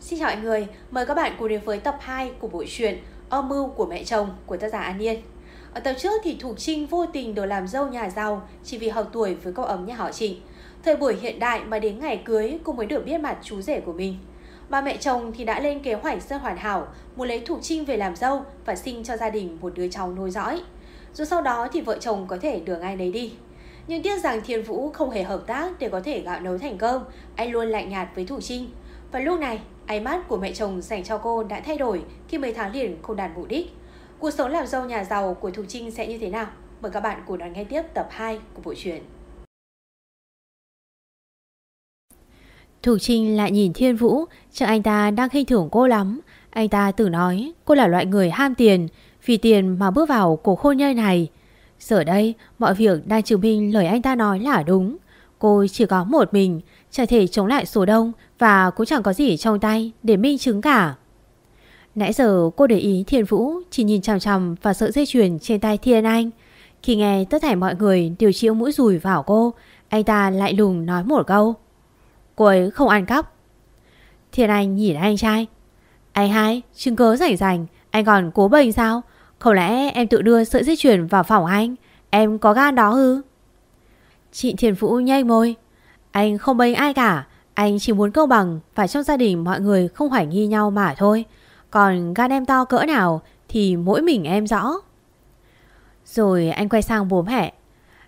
Xin chào mọi người, mời các bạn cùng đến với tập 2 của bộ truyện Âm mưu của mẹ chồng của tác giả An Nhiên. Ở tập trước thì Thục Trinh vô tình được làm dâu nhà giàu chỉ vì hợp tuổi với cậu ấm nhà họ Trịnh. Thời buổi hiện đại mà đến ngày cưới cũng mới được biết mặt chú rể của mình. bà mẹ chồng thì đã lên kế hoạch rất hoàn hảo, muốn lấy Thục Trinh về làm dâu và sinh cho gia đình một đứa cháu nối dõi. Rồi sau đó thì vợ chồng có thể đưa ai nấy đi. Nhưng tiếc rằng Thiên Vũ không hề hợp tác để có thể gạo nấu thành cơm, anh luôn lạnh nhạt với Thủ Trinh. Và lúc này, ánh mắt của mẹ chồng dành cho cô đã thay đổi khi mấy tháng liền không đạt mục đích. Cuộc sống làm dâu nhà giàu của Thủ Trinh sẽ như thế nào? Mời các bạn cùng đón nghe tiếp tập 2 của bộ truyện. Thủ Trinh lại nhìn Thiên Vũ, chắc anh ta đang khinh thưởng cô lắm. Anh ta tự nói cô là loại người ham tiền, vì tiền mà bước vào cuộc hôn nhân này. Giờ đây, mọi việc đang chứng minh lời anh ta nói là đúng. Cô chỉ có một mình, chẳng thể chống lại số đông và cũng chẳng có gì trong tay để minh chứng cả. Nãy giờ cô để ý Thiên Vũ chỉ nhìn chằm chằm và sợi dây chuyền trên tay Thiên Anh. Khi nghe tất thảy mọi người đều chịu mũi rùi vào cô, anh ta lại lùng nói một câu. Cô ấy không ăn cắp. Thiên Anh nhìn anh trai. Anh hai, chứng cớ rảnh rảnh, anh còn cố bệnh sao? Không lẽ em tự đưa sợi dây chuyền vào phòng anh? Em có gan đó ư? Chị Thiền Vũ nhanh môi. Anh không bênh ai cả. Anh chỉ muốn công bằng và trong gia đình mọi người không hoài nghi nhau mà thôi. Còn gan em to cỡ nào thì mỗi mình em rõ. Rồi anh quay sang bố mẹ.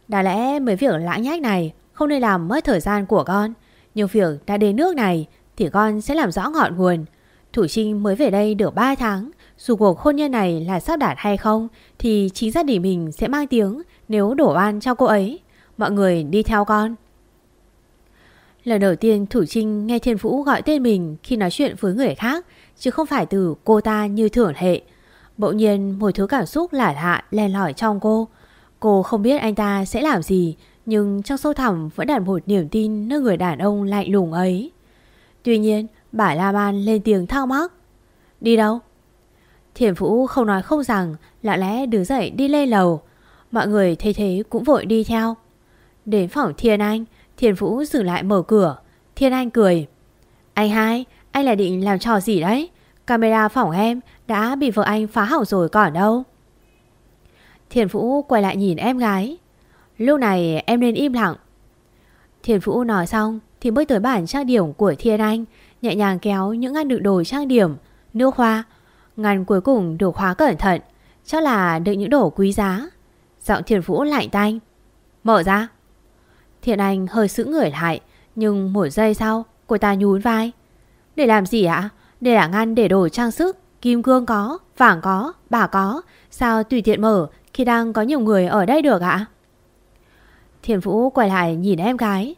Đã lẽ mấy việc lãng nhách này không nên làm mất thời gian của con. Nhưng việc đã đến nước này thì con sẽ làm rõ ngọn nguồn. Thủ Trinh mới về đây được 3 tháng. Dù cuộc hôn nhân này là sắp đạt hay không thì chính gia đình mình sẽ mang tiếng nếu đổ oan cho cô ấy. Mọi người đi theo con. Lần đầu tiên Thủ Trinh nghe Thiên Vũ gọi tên mình khi nói chuyện với người khác chứ không phải từ cô ta như thường hệ. Bỗng nhiên một thứ cảm xúc lạ lạ len lỏi trong cô. Cô không biết anh ta sẽ làm gì nhưng trong sâu thẳm vẫn đặt một niềm tin nơi người đàn ông lạnh lùng ấy. Tuy nhiên bà La Ban lên tiếng thao mắc. Đi đâu? Thiền Vũ không nói không rằng lạ lẽ đứng dậy đi lên lầu. Mọi người thấy thế cũng vội đi theo. Đến phòng Thiên Anh, Thiên Vũ dừng lại mở cửa. Thiên Anh cười. Anh hai, anh là định làm trò gì đấy? Camera phòng em đã bị vợ anh phá hỏng rồi còn đâu. Thiên Vũ quay lại nhìn em gái. Lúc này em nên im lặng. Thiên Vũ nói xong thì bước tới bản trang điểm của Thiên Anh, nhẹ nhàng kéo những ngăn đựng đồ trang điểm, nước hoa. Ngăn cuối cùng được khóa cẩn thận, chắc là đựng những đồ quý giá. Giọng Thiên Vũ lạnh tanh. Mở ra. Thiện Anh hơi sững người lại, nhưng một giây sau, cô ta nhún vai. Để làm gì ạ? Để là ngăn để đồ trang sức, kim cương có, vàng có, bà có. Sao tùy tiện mở khi đang có nhiều người ở đây được ạ? Thiền Vũ quay lại nhìn em gái.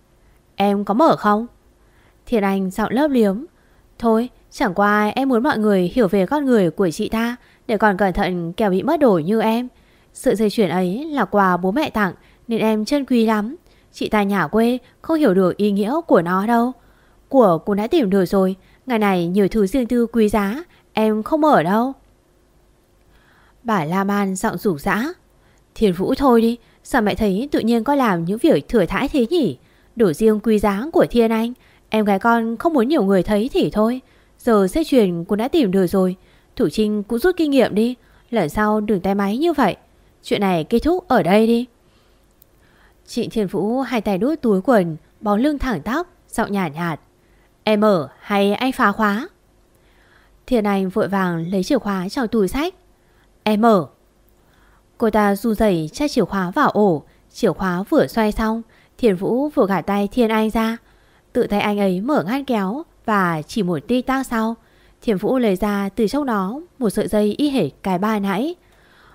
Em có mở không? Thiền Anh giọng lớp liếm. Thôi, chẳng qua em muốn mọi người hiểu về con người của chị ta để còn cẩn thận kẻo bị mất đổi như em. Sự dây chuyển ấy là quà bố mẹ tặng nên em chân quý lắm. Chị ta nhà quê không hiểu được ý nghĩa của nó đâu. Của cô đã tìm được rồi. Ngày này nhiều thứ riêng tư quý giá. Em không mở đâu. Bà La Man giọng rủ rã. Thiền Vũ thôi đi. Sao mẹ thấy tự nhiên có làm những việc thừa thãi thế nhỉ? Đồ riêng quý giá của Thiên Anh. Em gái con không muốn nhiều người thấy thì thôi. Giờ sẽ truyền cũng đã tìm được rồi. Thủ Trinh cũng rút kinh nghiệm đi. Lần sau đừng tay máy như vậy. Chuyện này kết thúc ở đây đi chị Thiên Vũ hai tay đút túi quần, bó lưng thẳng tóc, giọng nhạt nhạt. Em mở hay anh phá khóa? Thiên Anh vội vàng lấy chìa khóa trong túi sách. Em mở. Cô ta du dẩy cho chìa khóa vào ổ, chìa khóa vừa xoay xong, Thiên Vũ vừa gạt tay Thiên Anh ra. Tự tay anh ấy mở ngăn kéo và chỉ một tí tang sau, Thiên Vũ lấy ra từ trong đó một sợi dây y hệt cái ba nãy.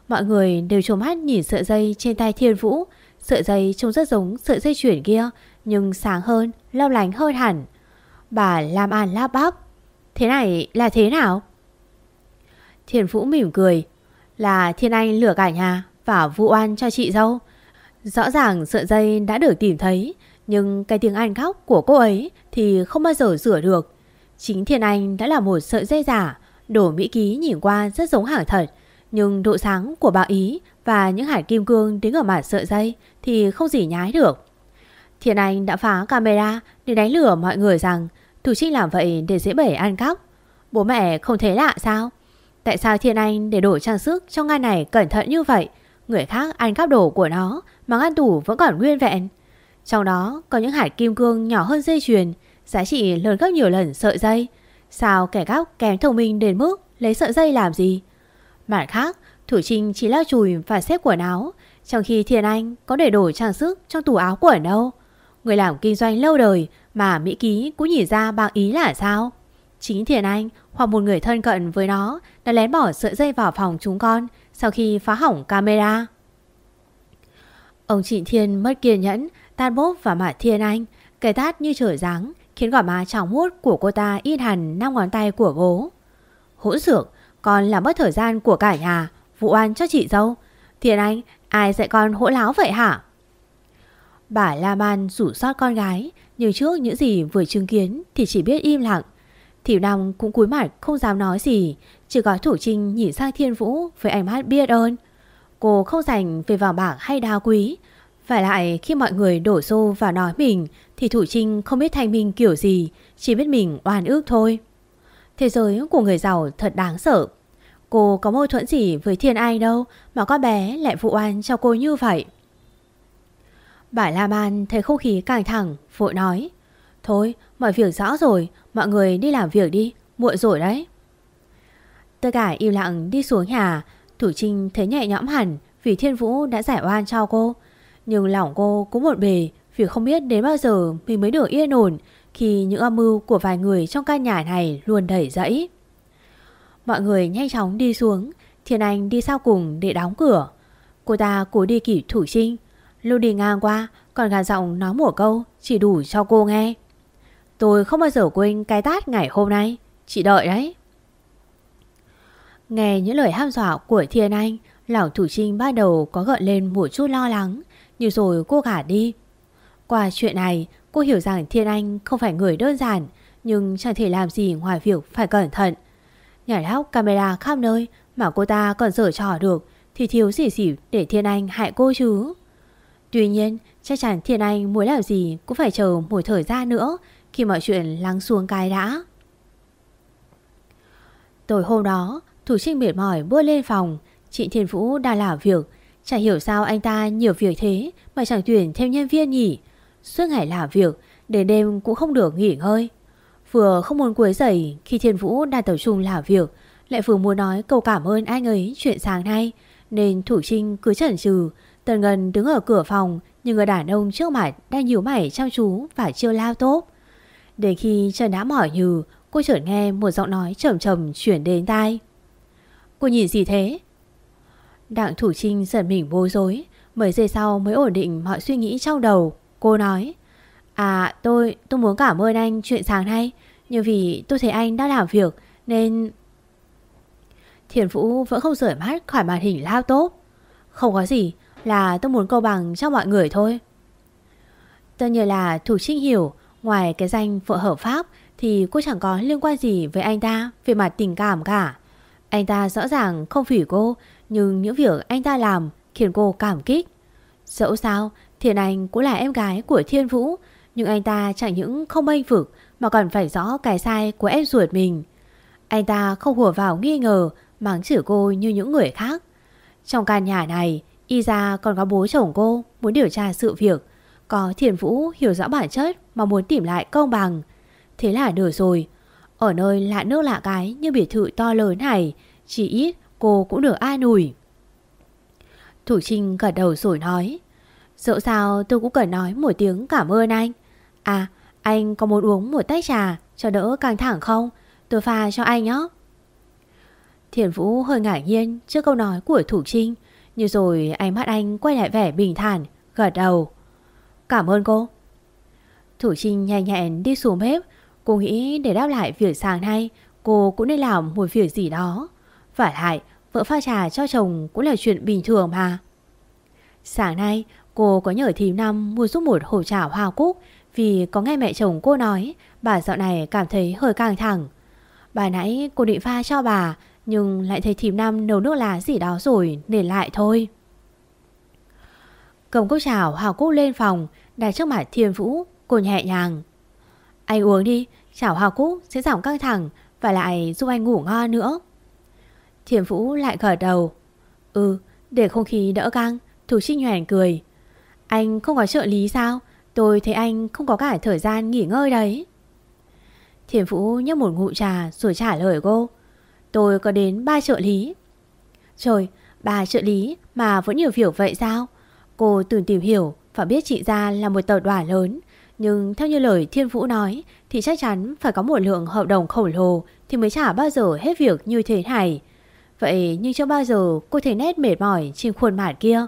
Mọi người đều trồm mắt nhìn sợi dây trên tay Thiên Vũ, Sợi dây trông rất giống sợi dây chuyển kia Nhưng sáng hơn, lâu lánh hơn hẳn. Bà làm An lắp bắp. Thế này là thế nào? Thiền Vũ mỉm cười. Là Thiên Anh lừa cả nhà Và vu oan cho chị dâu. Rõ ràng sợi dây đã được tìm thấy Nhưng cái tiếng Anh khóc của cô ấy Thì không bao giờ rửa được. Chính Thiên Anh đã là một sợi dây giả Đổ Mỹ Ký nhìn qua rất giống hàng thật Nhưng độ sáng của bà Ý và những hạt kim cương đứng ở mặt sợi dây thì không gì nhái được. Thiên Anh đã phá camera để đánh lửa mọi người rằng Thủ Trinh làm vậy để dễ bể ăn cắp. Bố mẹ không thấy lạ sao? Tại sao Thiên Anh để đổi trang sức trong ngăn này cẩn thận như vậy? Người khác ăn cắp đồ của nó mà ngăn tủ vẫn còn nguyên vẹn. Trong đó có những hạt kim cương nhỏ hơn dây chuyền, giá trị lớn gấp nhiều lần sợi dây. Sao kẻ cắp kém thông minh đến mức lấy sợi dây làm gì? Mặt khác, Thủ Trinh chỉ lau chùi và xếp quần áo, trong khi Thiên Anh có để đổi trang sức trong tủ áo của đâu. Người làm kinh doanh lâu đời mà Mỹ Ký cũng nhìn ra bằng ý là sao? Chính Thiên Anh hoặc một người thân cận với nó đã lén bỏ sợi dây vào phòng chúng con sau khi phá hỏng camera. Ông Trịnh Thiên mất kiên nhẫn, tan bốp vào mặt Thiên Anh, cây tát như trời giáng, khiến gỏ má tròng muốt của cô ta in hẳn năm ngón tay của bố. Hỗn xược, con làm mất thời gian của cả nhà, vụ oan cho chị dâu. Thiên Anh, ai dạy con hỗ láo vậy hả? Bà La Man rủ sót con gái, nhưng trước những gì vừa chứng kiến thì chỉ biết im lặng. Thiểu Nam cũng cúi mặt không dám nói gì, chỉ có Thủ Trinh nhìn sang Thiên Vũ với ánh mắt biết ơn. Cô không dành về vàng bạc hay đá quý. Phải lại khi mọi người đổ xô vào nói mình thì Thủ Trinh không biết thanh minh kiểu gì, chỉ biết mình oan ước thôi. Thế giới của người giàu thật đáng sợ. Cô có mâu thuẫn gì với Thiên Ai đâu mà con bé lại vụ oan cho cô như vậy. Bà La An thấy không khí căng thẳng, vội nói. Thôi, mọi việc rõ rồi, mọi người đi làm việc đi, muộn rồi đấy. Tất cả im lặng đi xuống nhà, Thủ Trinh thấy nhẹ nhõm hẳn vì Thiên Vũ đã giải oan cho cô. Nhưng lòng cô cũng một bề vì không biết đến bao giờ mình mới được yên ổn khi những âm mưu của vài người trong căn nhà này luôn đẩy dẫy. Mọi người nhanh chóng đi xuống, Thiên Anh đi sau cùng để đóng cửa. Cô ta cố đi kỷ Thủ Trinh, Lưu đi ngang qua Còn gà giọng nói một câu Chỉ đủ cho cô nghe. Tôi không bao giờ quên cái tát ngày hôm nay. Chị đợi đấy. Nghe những lời ham dọa của Thiên Anh lão Thủ Trinh ban đầu có gợn lên một chút lo lắng Nhưng rồi cô gả đi. Qua chuyện này Cô hiểu rằng Thiên Anh không phải người đơn giản Nhưng chẳng thể làm gì ngoài việc phải cẩn thận. Nhảy lóc camera khắp nơi Mà cô ta còn sở trò được Thì thiếu gì gì để Thiên Anh hại cô chứ Tuy nhiên, chắc chắn Thiên Anh muốn làm gì cũng phải chờ một thời gian nữa khi mọi chuyện lắng xuống cái đã. Tối hôm đó, Thủ Trinh mệt mỏi bước lên phòng, chị Thiên Vũ đang làm việc. Chả hiểu sao anh ta nhiều việc thế mà chẳng tuyển thêm nhân viên nhỉ. Suốt ngày làm việc, đến đêm cũng không được nghỉ ngơi. Vừa không muốn quấy rầy khi Thiên Vũ đang tập trung làm việc, lại vừa muốn nói câu cảm ơn anh ấy chuyện sáng nay, nên Thủ Trinh cứ chần chừ Tần Ngân đứng ở cửa phòng nhưng người đàn ông trước mặt đang nhíu mày chăm chú và chưa lao tốt. Đến khi Trần đã mỏi nhừ, cô chợt nghe một giọng nói trầm trầm chuyển đến tai. Cô nhìn gì thế? Đặng Thủ Trinh giật mình bối rối, mấy giây sau mới ổn định mọi suy nghĩ trong đầu. Cô nói, à tôi, tôi muốn cảm ơn anh chuyện sáng nay, nhưng vì tôi thấy anh đã làm việc nên... Thiền Vũ vẫn không rời mắt khỏi màn hình lao tốt. Không có gì, là tôi muốn câu bằng cho mọi người thôi. Tất nhiên là Thủ Trinh hiểu, ngoài cái danh vợ hợp pháp thì cô chẳng có liên quan gì với anh ta về mặt tình cảm cả. Anh ta rõ ràng không phỉ cô, nhưng những việc anh ta làm khiến cô cảm kích. Dẫu sao, Thiền Anh cũng là em gái của Thiên Vũ, nhưng anh ta chẳng những không bênh vực mà còn phải rõ cái sai của em ruột mình. Anh ta không hùa vào nghi ngờ, mắng chửi cô như những người khác. Trong căn nhà này, Y ra còn có bố chồng cô muốn điều tra sự việc. Có thiền vũ hiểu rõ bản chất mà muốn tìm lại công bằng. Thế là được rồi. Ở nơi lạ nước lạ cái như biệt thự to lớn này, chỉ ít cô cũng được an ủi. Thủ Trinh gật đầu rồi nói. Dẫu sao tôi cũng cần nói một tiếng cảm ơn anh. À, anh có muốn uống một tách trà cho đỡ căng thẳng không? Tôi pha cho anh nhé. Thiền Vũ hơi ngạc nhiên trước câu nói của Thủ Trinh. Nhưng rồi ánh mắt anh quay lại vẻ bình thản, gật đầu. Cảm ơn cô. Thủ Trinh nhanh nhẹn đi xuống bếp. Cô nghĩ để đáp lại việc sáng nay, cô cũng nên làm một việc gì đó. Và lại, vợ pha trà cho chồng cũng là chuyện bình thường mà. Sáng nay, cô có nhờ thím năm mua giúp một hổ trà hoa cúc vì có nghe mẹ chồng cô nói, bà dạo này cảm thấy hơi căng thẳng. Bà nãy cô định pha cho bà, nhưng lại thấy thím năm nấu nước lá gì đó rồi Để lại thôi. Cầm cốc chảo hoa Cúc lên phòng, Đặt trước mặt Thiên Vũ, Cô nhẹ nhàng. Anh uống đi, Chảo hoa Cúc sẽ giảm căng thẳng Và lại giúp anh ngủ ngon nữa. Thiền Vũ lại gật đầu. Ừ để không khí đỡ căng Thủ Trinh Nhoèn cười. Anh không có trợ lý sao? Tôi thấy anh không có cả thời gian nghỉ ngơi đấy. Thiền Vũ nhấp một ngụm trà rồi trả lời cô. Tôi có đến ba trợ lý. Trời, ba trợ lý mà vẫn nhiều hiểu vậy sao? Cô từng tìm hiểu và biết chị ra là một tờ đoàn lớn. Nhưng theo như lời Thiên Vũ nói Thì chắc chắn phải có một lượng hợp đồng khổng lồ Thì mới trả bao giờ hết việc như thế này. Vậy nhưng chưa bao giờ cô thấy nét mệt mỏi trên khuôn mặt kia.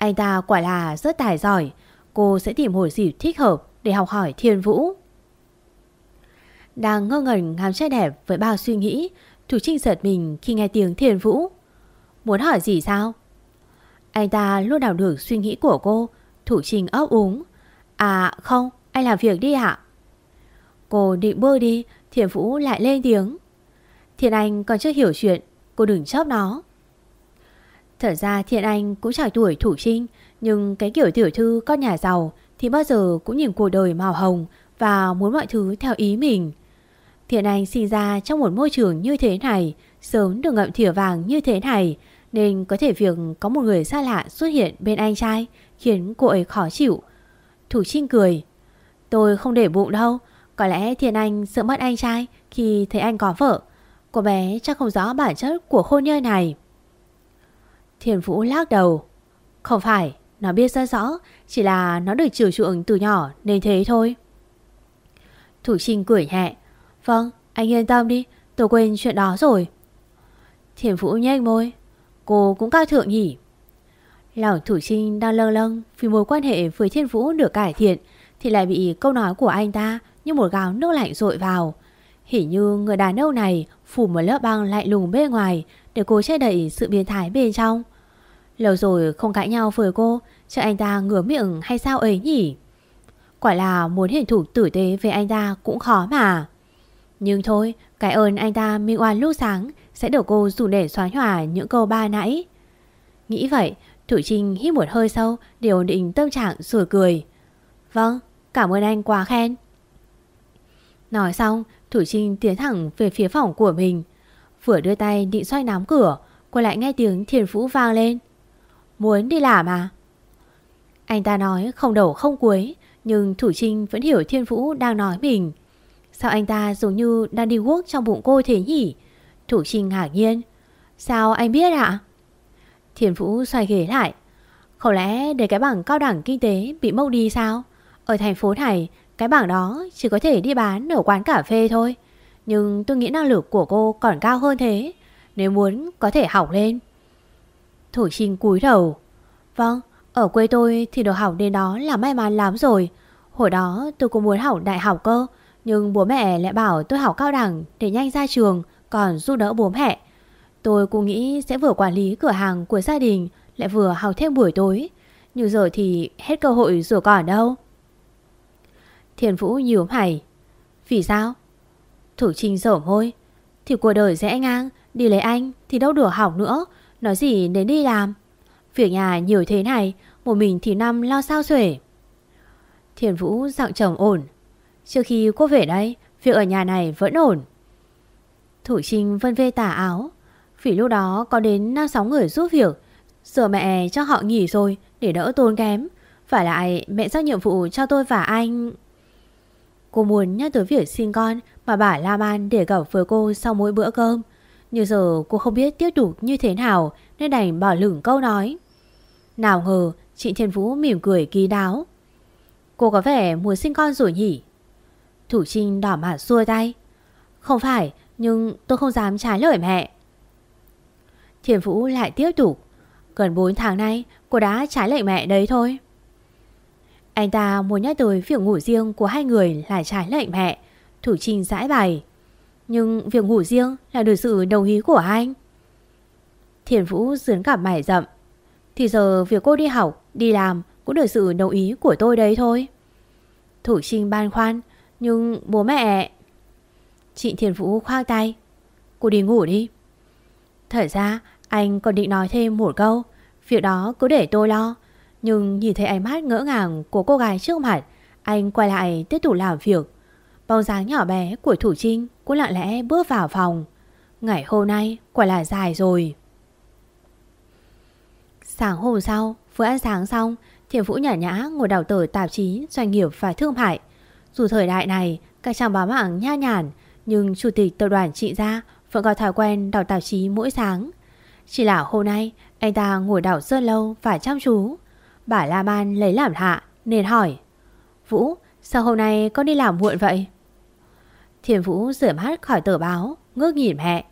Anh ta quả là rất tài giỏi. Cô sẽ tìm hồi dịp thích hợp để học hỏi Thiên Vũ. Đang ngơ ngẩn ngắm trai đẹp với bao suy nghĩ Thủ Trinh giật mình khi nghe tiếng Thiên Vũ. Muốn hỏi gì sao? Anh ta luôn đảo được suy nghĩ của cô. Thủ Trinh ấp úng. À không, anh làm việc đi ạ. Cô định bơi đi Thiên Vũ lại lên tiếng. Thiên Anh còn chưa hiểu chuyện Cô đừng chấp nó. Thật ra Thiện Anh cũng trải tuổi Thủ Trinh Nhưng cái kiểu tiểu thư con nhà giàu Thì bao giờ cũng nhìn cuộc đời màu hồng Và muốn mọi thứ theo ý mình. Thiện Anh sinh ra trong một môi trường như thế này, Sớm được ngậm thìa vàng như thế này, Nên có thể việc có một người xa lạ xuất hiện bên anh trai Khiến cô ấy khó chịu. Thủ Trinh cười, Tôi không để bụng đâu, Có lẽ Thiện Anh sợ mất anh trai Khi thấy anh có vợ. Cô bé chắc không rõ bản chất của hôn nhân này. Thiền Vũ lắc đầu. Không phải, Nó biết rất rõ, Chỉ là nó được chiều chuộng từ nhỏ nên thế thôi. Thủ Trinh cười nhẹ. Vâng anh yên tâm đi, Tôi quên chuyện đó rồi. Thiền Vũ nhếch môi. Cô cũng cao thượng nhỉ? Lòng Thủ Trinh đang lâng lâng Vì mối quan hệ với Thiên Vũ được cải thiện Thì lại bị câu nói của anh ta Như một gáo nước lạnh rội vào. Hình như người đàn ông này phủ một lớp băng lạnh lùng bên ngoài để cô che đậy sự biến thái bên trong. Lâu rồi không cãi nhau với cô, chắc anh ta ngửa miệng hay sao ấy nhỉ? Quả là muốn hiển thủ tử tế về anh ta cũng khó mà. Nhưng thôi, cái ơn anh ta minh oan lúc sáng sẽ được cô dù để xóa nhòa những câu ba nãy. Nghĩ vậy, Thủ Trinh hít một hơi sâu để ổn định tâm trạng rồi cười. Vâng, cảm ơn anh quá khen. Nói xong, Thủ Trinh tiến thẳng về phía phòng của mình. Vừa đưa tay định xoay nắm cửa, cô lại nghe tiếng thiền vũ vang lên. Muốn đi làm à? Anh ta nói không đầu không cuối, nhưng Thủ Trinh vẫn hiểu thiên vũ đang nói mình. Sao anh ta giống như đang đi guốc trong bụng cô thế nhỉ? Thủ Trinh ngạc nhiên. Sao anh biết ạ? Thiên Vũ xoay ghế lại. Không lẽ để cái bảng cao đẳng kinh tế bị mốc đi sao? Ở thành phố này cái bảng đó chỉ có thể đi bán ở quán cà phê thôi. Nhưng tôi nghĩ năng lực của cô còn cao hơn thế. Nếu muốn có thể học lên. Thủ Trinh cúi đầu. Vâng, ở quê tôi thì được học đến đó là may mắn lắm rồi. Hồi đó tôi cũng muốn học đại học cơ. Nhưng bố mẹ lại bảo tôi học cao đẳng để nhanh ra trường còn giúp đỡ bố mẹ. Tôi cũng nghĩ sẽ vừa quản lý cửa hàng của gia đình lại vừa học thêm buổi tối. Nhưng giờ thì hết cơ hội rồi còn đâu. Thiền Vũ nhíu mày Vì sao? Thủ Trinh dở môi Thì cuộc đời dễ ngang Đi lấy anh thì đâu được học nữa Nói gì đến đi làm? Việc nhà nhiều thế này, Một mình thì năm lo sao xuể? Thiền Vũ giọng chồng ổn. Trước khi cô về đây, Việc ở nhà này vẫn ổn. Thủ Trinh vân vê tả áo. Vì lúc đó có đến 5-6 người giúp việc, Giờ mẹ cho họ nghỉ rồi Để đỡ tốn kém. Phải lại mẹ giao nhiệm vụ cho tôi và anh. Cô muốn nhắc tới việc sinh con mà bà La Man để gặp với cô sau mỗi bữa cơm. Nhưng giờ cô không biết tiếp tục như thế nào nên đành bỏ lửng câu nói. Nào ngờ chị Thiên Vũ mỉm cười kỳ đáo. Cô có vẻ muốn sinh con rồi nhỉ? Thủ Trinh đỏ mặt xua tay. Không phải, nhưng tôi không dám trái lời mẹ. Thiên Vũ lại tiếp tục. Gần 4 tháng nay cô đã trái lệnh mẹ đấy thôi. Anh ta muốn nhắc tới việc ngủ riêng của hai người là trái lệnh mẹ. Thủ Trinh giải bày. Nhưng việc ngủ riêng là được sự đồng ý của anh. Thiền Vũ dướn cả mải rậm. Thì giờ việc cô đi học, đi làm cũng được sự đồng ý của tôi đấy thôi. Thủ Trinh ban khoan. Nhưng bố mẹ... Chị Thiền Vũ khoang tay. Cô đi ngủ đi. Thật ra anh còn định nói thêm một câu. Việc đó cứ để tôi lo. Nhưng nhìn thấy ánh mắt ngỡ ngàng của cô gái trước mặt Anh quay lại tiếp tục làm việc Bóng dáng nhỏ bé của Thủ Trinh cũng lặng lẽ bước vào phòng. Ngày hôm nay quả là dài rồi. Sáng hôm sau, vừa ăn sáng xong, Thiền Vũ nhả nhã ngồi đào tờ tạp chí doanh nghiệp và thương mại. Dù thời đại này, các trang báo mạng nha nhản, nhưng chủ tịch tập đoàn trị gia vẫn có thói quen đọc tạp chí mỗi sáng. Chỉ là hôm nay, anh ta ngồi đọc rất lâu và chăm chú. Bà La Man lấy làm hạ, nên hỏi. Vũ, sao hôm nay con đi làm muộn vậy? Thiền Vũ rửa mắt khỏi tờ báo, ngước nhìn mẹ.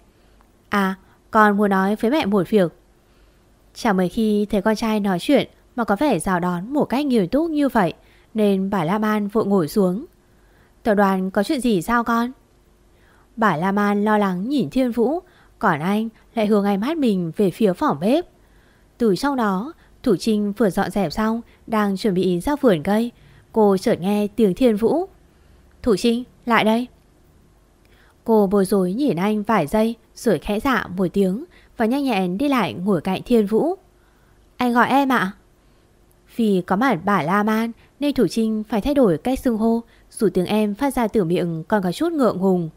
À, con muốn nói với mẹ một việc. Chẳng mấy khi thấy con trai nói chuyện mà có vẻ rào đón một cách nghiêm túc như vậy, nên bà La Man vội ngồi xuống. Tờ đoàn có chuyện gì sao con? Bà La Man lo lắng nhìn Thiên Vũ, còn anh lại hướng ánh mắt mình về phía phòng bếp. Từ trong đó, Thủ Trinh vừa dọn dẹp xong, đang chuẩn bị ra vườn cây. Cô chợt nghe tiếng Thiên Vũ. Thủ Trinh, lại đây. Cô bối rối nhìn anh vài giây, rồi khẽ dạ một tiếng và nhanh nhẹn đi lại ngồi cạnh Thiên Vũ. Anh gọi em ạ. Vì có mặt bà La Man nên Thủ Trinh phải thay đổi cách xưng hô, dù tiếng em phát ra từ miệng còn có chút ngượng ngùng.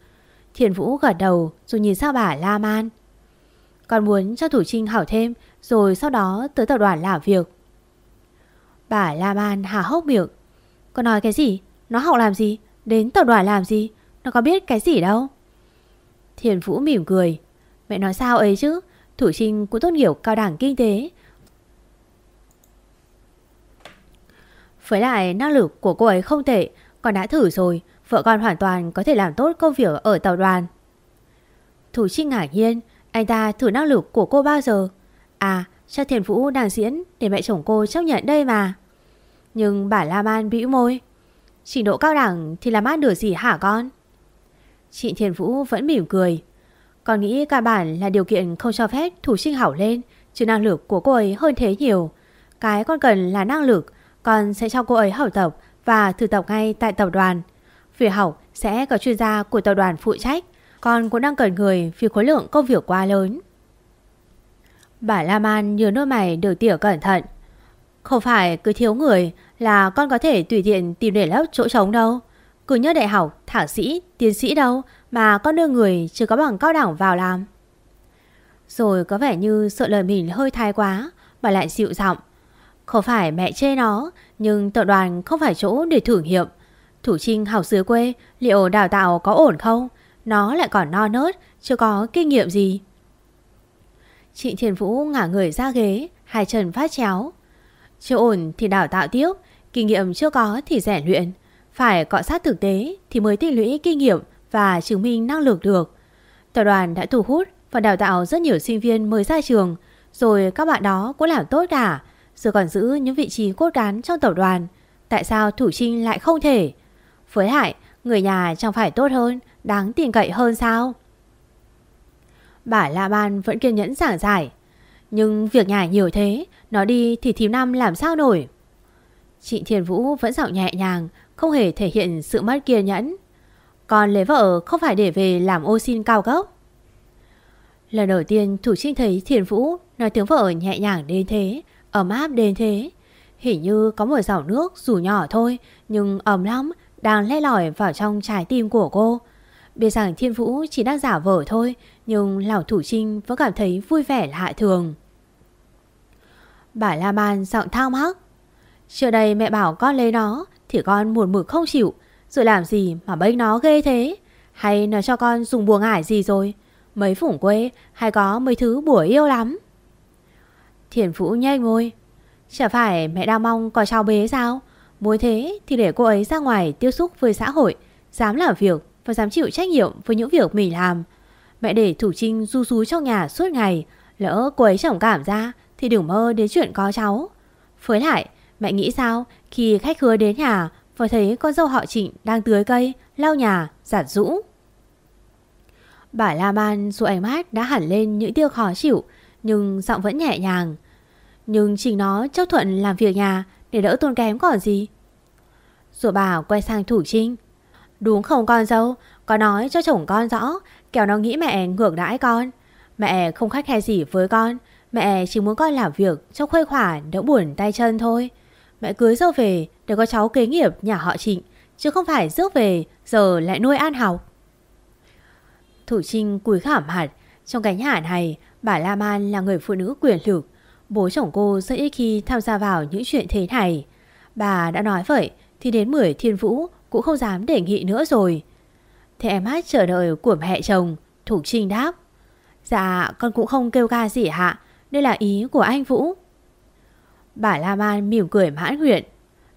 Thiên Vũ gật đầu rồi nhìn sang bà La Man. còn muốn cho Thủ Trinh hỏi thêm, rồi sau đó tới tập đoàn làm việc. Bà La Man hà hốc miệng. Con nói cái gì? Nó học làm gì? Đến tập đoàn làm gì? Nó có biết cái gì đâu. Thiền Vũ mỉm cười. Mẹ nói sao ấy chứ? Thủ Trinh cũng tốt nghiệp cao đẳng kinh tế. Với lại năng lực của cô ấy không tệ, con đã thử rồi, vợ con hoàn toàn có thể làm tốt công việc ở tàu đoàn. Thủ Trinh ngạc nhiên, anh ta thử năng lực của cô bao giờ? À, cho Thiền Vũ đang diễn để mẹ chồng cô chấp nhận đây mà. Nhưng bà La Man bĩu môi. Trình độ cao đẳng thì làm ăn được gì hả con? Chị Thiền Vũ vẫn mỉm cười. còn nghĩ cả bản là điều kiện không cho phép thủ sinh hảo lên, chứ năng lực của cô ấy hơn thế nhiều. Cái con cần là năng lực, con sẽ cho cô ấy học tập và thử tập ngay tại tập đoàn. Việc học sẽ có chuyên gia của tập đoàn phụ trách, con cũng đang cần người vì khối lượng công việc quá lớn. Bà La An nhớ đôi mày được tỉa cẩn thận. Không phải cứ thiếu người là con có thể tùy tiện tìm để lấp chỗ trống đâu. Cứ nhớ đại học, thạc sĩ, tiến sĩ đâu mà con đưa người chưa có bằng cao đẳng vào làm. Rồi có vẻ như sợ lời mình hơi thái quá mà lại dịu giọng. Không phải mẹ chê nó, nhưng tập đoàn không phải chỗ để thử nghiệm. Thủ Trinh học dưới quê, liệu đào tạo có ổn không? Nó lại còn non nớt, chưa có kinh nghiệm gì. Chị Thiền Vũ ngả người ra ghế, hai chân phát chéo. Chưa ổn thì đào tạo tiếp, kinh nghiệm chưa có thì rèn luyện. Phải cọ sát thực tế thì mới tích lũy kinh nghiệm và chứng minh năng lực được. Tập đoàn đã thu hút và đào tạo rất nhiều sinh viên mới ra trường, rồi các bạn đó cũng làm tốt cả, rồi còn giữ những vị trí cốt cán trong tập đoàn. Tại sao Thủ Trinh lại không thể? Với hại người nhà chẳng phải tốt hơn, đáng tin cậy hơn sao? Bà La Ban vẫn kiên nhẫn giảng giải. Nhưng việc nhà nhiều thế, nó đi thì thiếu năm làm sao nổi? Chị Thiền Vũ vẫn giọng nhẹ nhàng, không hề thể hiện sự mất kiên nhẫn. Còn lấy vợ không phải để về làm ô xin cao cấp. Lần đầu tiên Thủ Trinh thấy Thiền Vũ nói tiếng vợ nhẹ nhàng đến thế, ấm áp đến thế. Hình như có một dòng nước dù nhỏ thôi nhưng ấm lắm đang le lỏi vào trong trái tim của cô. Biết rằng Thiên Vũ chỉ đang giả vờ thôi nhưng lão Thủ Trinh vẫn cảm thấy vui vẻ lạ thường. Bà La Man giọng thao mắc. Trước đây mẹ bảo con lấy nó thì con buồn mực không chịu. Rồi làm gì mà bênh nó ghê thế? Hay nó cho con dùng bùa ngải gì rồi? Mấy phủng quê hay có mấy thứ bùa yêu lắm? Thiền Vũ nhanh môi. Chả phải mẹ đang mong có cháu bế sao? Muốn thế thì để cô ấy ra ngoài tiếp xúc với xã hội, Dám làm việc và dám chịu trách nhiệm với những việc mình làm. Mẹ để Thủ Trinh du rú trong nhà suốt ngày, Lỡ cô ấy chẳng cảm ra Thì đừng mơ đến chuyện có cháu. Với lại Mẹ nghĩ sao khi khách hứa đến nhà phải thấy con dâu họ trịnh đang tưới cây, lau nhà, giặt rũ? Bà La Man dù ánh mắt đã hẳn lên những tiêu khó chịu nhưng giọng vẫn nhẹ nhàng. Nhưng chính nó chấp thuận làm việc nhà để đỡ tốn kém còn gì. Rồi bà quay sang Thủ Trinh. Đúng không con dâu, có nói cho chồng con rõ, kẻo nó nghĩ mẹ ngược đãi con. Mẹ không khách khe gì với con, mẹ chỉ muốn con làm việc cho khuây khỏa đỡ buồn tay chân thôi. Mẹ cưới dâu về để có cháu kế nghiệp nhà họ trịnh chứ không phải rước về giờ lại nuôi an học. Thủ Trinh cúi khảm hạt, trong cánh hạn này bà La Man là người phụ nữ quyền lực. Bố chồng cô rất ít khi tham gia vào những chuyện thế này. Bà đã nói vậy thì đến 10 thiên vũ cũng không dám đề nghị nữa rồi. Thế em hát chờ đợi của mẹ chồng, Thủ Trinh đáp. Dạ con cũng không kêu ca gì hạ, đây là ý của anh Vũ. Bà La Man mỉm cười mãn nguyện.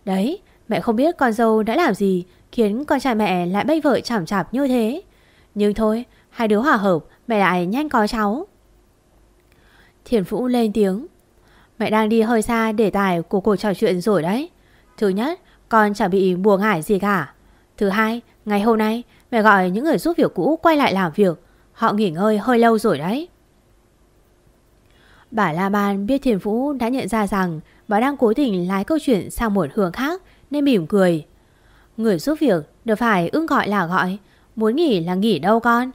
Đấy, mẹ không biết con dâu đã làm gì khiến con trai mẹ lại bênh vợ chảm chạp như thế. Nhưng thôi, hai đứa hòa hợp, mẹ lại nhanh có cháu. Thiền Phụ lên tiếng. Mẹ đang đi hơi xa để tài của cuộc trò chuyện rồi đấy. Thứ nhất, con chẳng bị buồn ngại gì cả. Thứ hai, ngày hôm nay mẹ gọi những người giúp việc cũ quay lại làm việc. Họ nghỉ ngơi hơi lâu rồi đấy. Bà La Ban biết Thiền Vũ đã nhận ra rằng bà đang cố tình lái câu chuyện sang một hướng khác nên mỉm cười. Người giúp việc được phải ưng gọi là gọi, muốn nghỉ là nghỉ đâu con.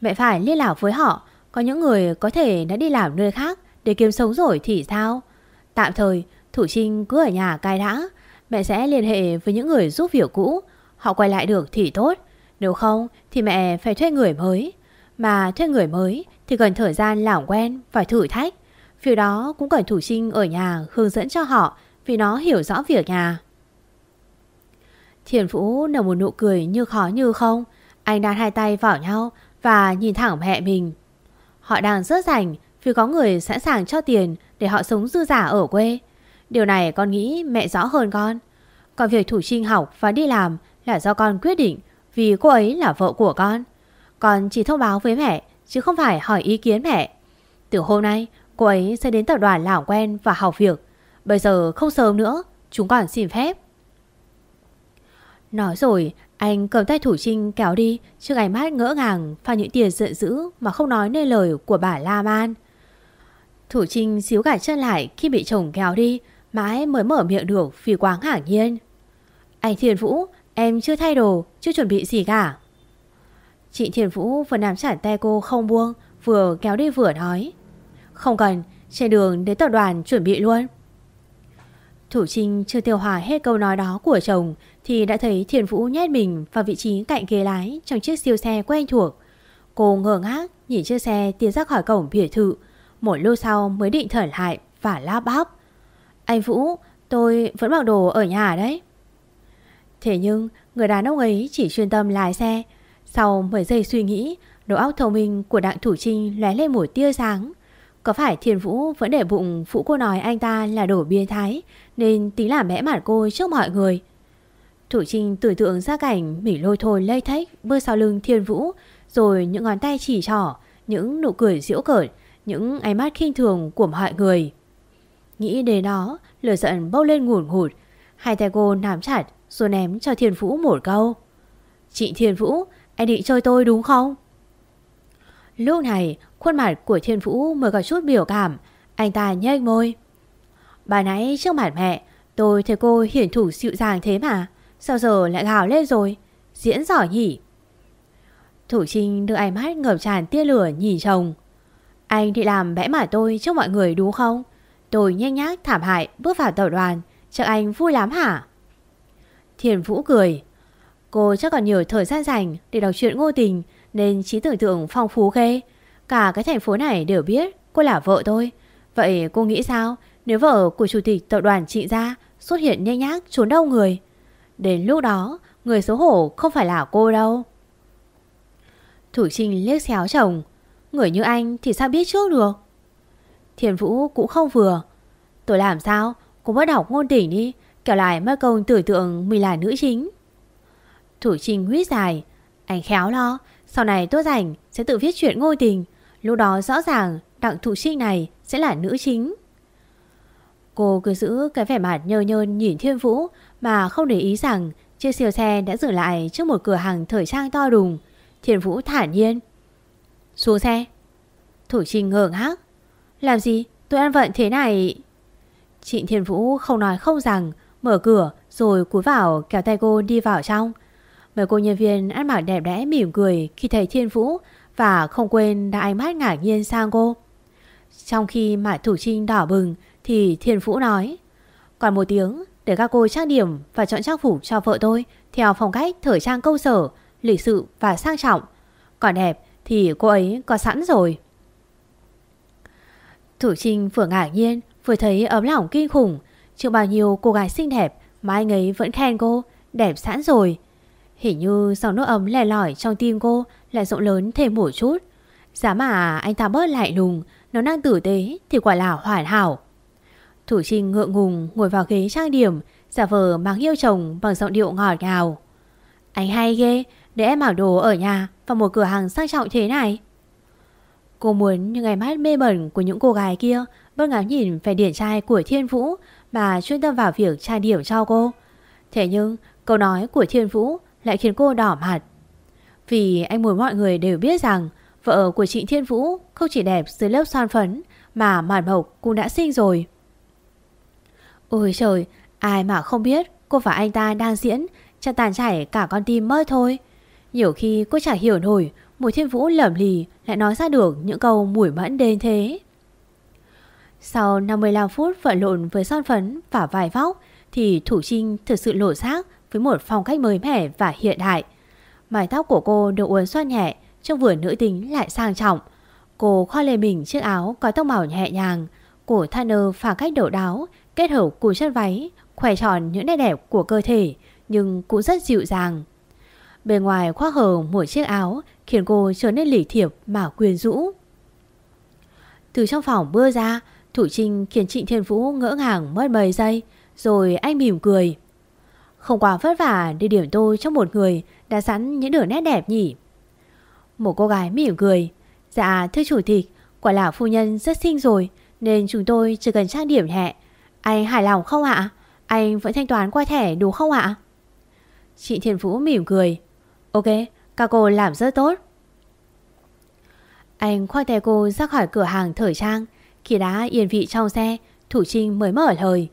Mẹ phải liên lạc với họ, có những người có thể đã đi làm nơi khác để kiếm sống rồi thì sao? Tạm thời, Thủ Trinh cứ ở nhà cai đã, mẹ sẽ liên hệ với những người giúp việc cũ, họ quay lại được thì tốt. Nếu không thì mẹ phải thuê người mới. Mà thuê người mới thì cần thời gian làm quen, phải thử thách. Việc đó cũng cần Thủ Trinh ở nhà hướng dẫn cho họ vì nó hiểu rõ việc nhà. Thiền Vũ nở một nụ cười như khó như không. Anh đặt hai tay vào nhau và nhìn thẳng mẹ mình. Họ đang rất rảnh vì có người sẵn sàng cho tiền để họ sống dư giả ở quê. Điều này con nghĩ mẹ rõ hơn con. Còn việc Thủ Trinh học và đi làm là do con quyết định vì cô ấy là vợ của con. Con chỉ thông báo với mẹ, chứ không phải hỏi ý kiến mẹ. Từ hôm nay cô ấy sẽ đến tập đoàn làm quen và học việc. Bây giờ không sớm nữa, chúng còn xin phép. Nói rồi, anh cầm tay Thủ Trinh kéo đi trước ánh mắt ngỡ ngàng pha những tiền giận dữ mà không nói nên lời của bà La Man. Thủ Trinh xíu cả chân lại khi bị chồng kéo đi, mãi mới mở miệng được vì quá ngạc nhiên. Anh Thiền Vũ, em chưa thay đồ, chưa chuẩn bị gì cả. Chị Thiền Vũ vừa nắm chặt tay cô không buông, vừa kéo đi vừa nói. Không cần, trên đường đến tập đoàn chuẩn bị luôn. Thủ Trinh chưa tiêu hòa hết câu nói đó của chồng thì đã thấy Thiền Vũ nhét mình vào vị trí cạnh ghế lái trong chiếc siêu xe quen thuộc. Cô ngờ ngác nhìn chiếc xe tiến ra khỏi cổng biệt thự. Một lúc sau mới định thở lại và la bắp. Anh Vũ, tôi vẫn mặc đồ ở nhà đấy. Thế nhưng người đàn ông ấy chỉ chuyên tâm lái xe. Sau 10 giây suy nghĩ, đầu óc thông minh của Đặng Thủ Trinh lóe lên một tia sáng. Có phải Thiên Vũ vẫn để bụng phụ cô nói anh ta là đổ bia thái nên tính làm bẽ mặt cô trước mọi người? Thủ Trinh tưởng tượng ra cảnh mình lôi thôi lây thách bước sau lưng Thiên Vũ rồi những ngón tay chỉ trỏ, những nụ cười diễu cợt, những ánh mắt khinh thường của mọi người. Nghĩ đến đó, lửa giận bốc lên ngủn ngụt, hai tay cô nắm chặt rồi ném cho Thiên Vũ một câu. Chị Thiên Vũ, anh định chơi tôi đúng không? Lúc này, khuôn mặt của Thiên Vũ mới có chút biểu cảm, anh ta nhếch môi. Bà nãy trước mặt mẹ, tôi thấy cô hiển thủ dịu dàng thế mà. Sao giờ lại gào lên rồi? Diễn giỏi nhỉ. Thủ Trinh đưa ánh mắt ngập tràn tia lửa nhìn chồng. Anh đi làm bẽ mặt tôi trước mọi người đúng không? Tôi nhanh nhác thảm hại bước vào tàu đoàn Chắc anh vui lắm hả? Thiền Vũ cười. Cô chắc còn nhiều thời gian dành để đọc chuyện ngô tình Nên trí tưởng tượng phong phú ghê. Cả cái thành phố này đều biết cô là vợ tôi. Vậy cô nghĩ sao? Nếu vợ của chủ tịch tập đoàn trị gia xuất hiện nhanh nhác trốn đâu người? Đến lúc đó, Người xấu hổ không phải là cô đâu. Thủ Trinh liếc xéo chồng. Người như anh thì sao biết trước được? Thiền Vũ cũng không vừa. Tôi làm sao? Cũng bắt đọc ngôn tình đi Kéo lại mất công tưởng tượng mình là nữ chính. Thủ Trinh huyết dài. Anh khéo lo, Sau này tôi rảnh sẽ tự viết chuyện ngôn tình. Lúc đó rõ ràng Đặng Thủ Trinh này sẽ là nữ chính Cô cứ giữ cái vẻ mặt nhơ nhơn nhìn Thiên Vũ mà không để ý rằng chiếc siêu xe đã dừng lại trước một cửa hàng thời trang to đùng. Thiên Vũ thản nhiên. Xuống xe. Thủ Trinh ngờ ngác. Làm gì? Tôi ăn vận thế này. chị Thiên Vũ không nói không rằng mở cửa rồi cúi vào kéo tay cô đi vào trong. Mấy cô nhân viên ăn mặc đẹp đẽ mỉm cười khi thấy Thiên Vũ và không quên đã ánh mắt ngạc nhiên sang cô. Trong khi mặt Thủ Trinh đỏ bừng thì Thiên Vũ nói Còn một tiếng để các cô trang điểm và chọn trang phục cho vợ tôi theo phong cách thời trang câu sở, lịch sự và sang trọng. Còn đẹp thì cô ấy có sẵn rồi. Thủ Trinh vừa ngạc nhiên vừa thấy ấm lòng kinh khủng. chưa bao nhiêu cô gái xinh đẹp mà anh ấy vẫn khen cô, đẹp sẵn rồi. Hình như dòng nước ấm lè lỏi trong tim cô lại rộng lớn thêm một chút. Giá mà anh ta bớt lại lùng, nó đang tử tế thì quả là hoàn hảo. Thủ Trinh ngượng ngùng ngồi vào ghế trang điểm, giả vờ mang yêu chồng bằng giọng điệu ngọt ngào. Anh hay ghê, để em mặc đồ ở nhà và một cửa hàng sang trọng thế này. Cô muốn những ngày mắt mê mẩn của những cô gái kia bất ngáo nhìn về điển trai của Thiên Vũ mà chuyên tâm vào việc trang điểm cho cô. Thế nhưng câu nói của Thiên Vũ lại khiến cô đỏ mặt. Vì anh muốn mọi người đều biết rằng vợ của chị Thiên Vũ không chỉ đẹp dưới lớp son phấn mà màn mộc cũng đã sinh rồi. Ôi trời, ai mà không biết cô và anh ta đang diễn chẳng tàn chảy cả con tim mơ thôi. Nhiều khi cô chả hiểu nổi Mùi thiên vũ lẩm lì lại nói ra được những câu mùi mẫn đến thế. Sau 55 phút vận lộn với son phấn và vài vóc thì Thủ Trinh thực sự lộ xác với một phong cách mới mẻ và hiện đại. Mái tóc của cô được uốn xoăn nhẹ, trông vừa nữ tính lại sang trọng. Cô khoa lên mình chiếc áo có tông màu nhẹ nhàng, cổ than nơ phả cách đổ đáo, kết hợp cùng chân váy, khỏe tròn những nét đẹp của cơ thể nhưng cũng rất dịu dàng. Bên ngoài khoác hở một chiếc áo khiến cô trở nên lỉ thiệp mà quyến rũ. Từ trong phòng bưa ra, Thủ Trinh khiến Trịnh Thiên Vũ ngỡ ngàng mất mấy giây, rồi anh mỉm cười. Không quá vất vả để điểm tôi trong một người đã sẵn những đường nét đẹp nhỉ. Một cô gái mỉm cười. Dạ thưa chủ tịch, quả là phu nhân rất xinh rồi, nên chúng tôi chỉ cần trang điểm nhẹ. Anh hài lòng không ạ? Anh vẫn thanh toán qua thẻ đủ không ạ? Chị Thiên Vũ mỉm cười. Ok, các cô làm rất tốt. Anh khoác tay cô ra khỏi cửa hàng thời trang. Khi đã yên vị trong xe, Thủ Trinh mới mở lời.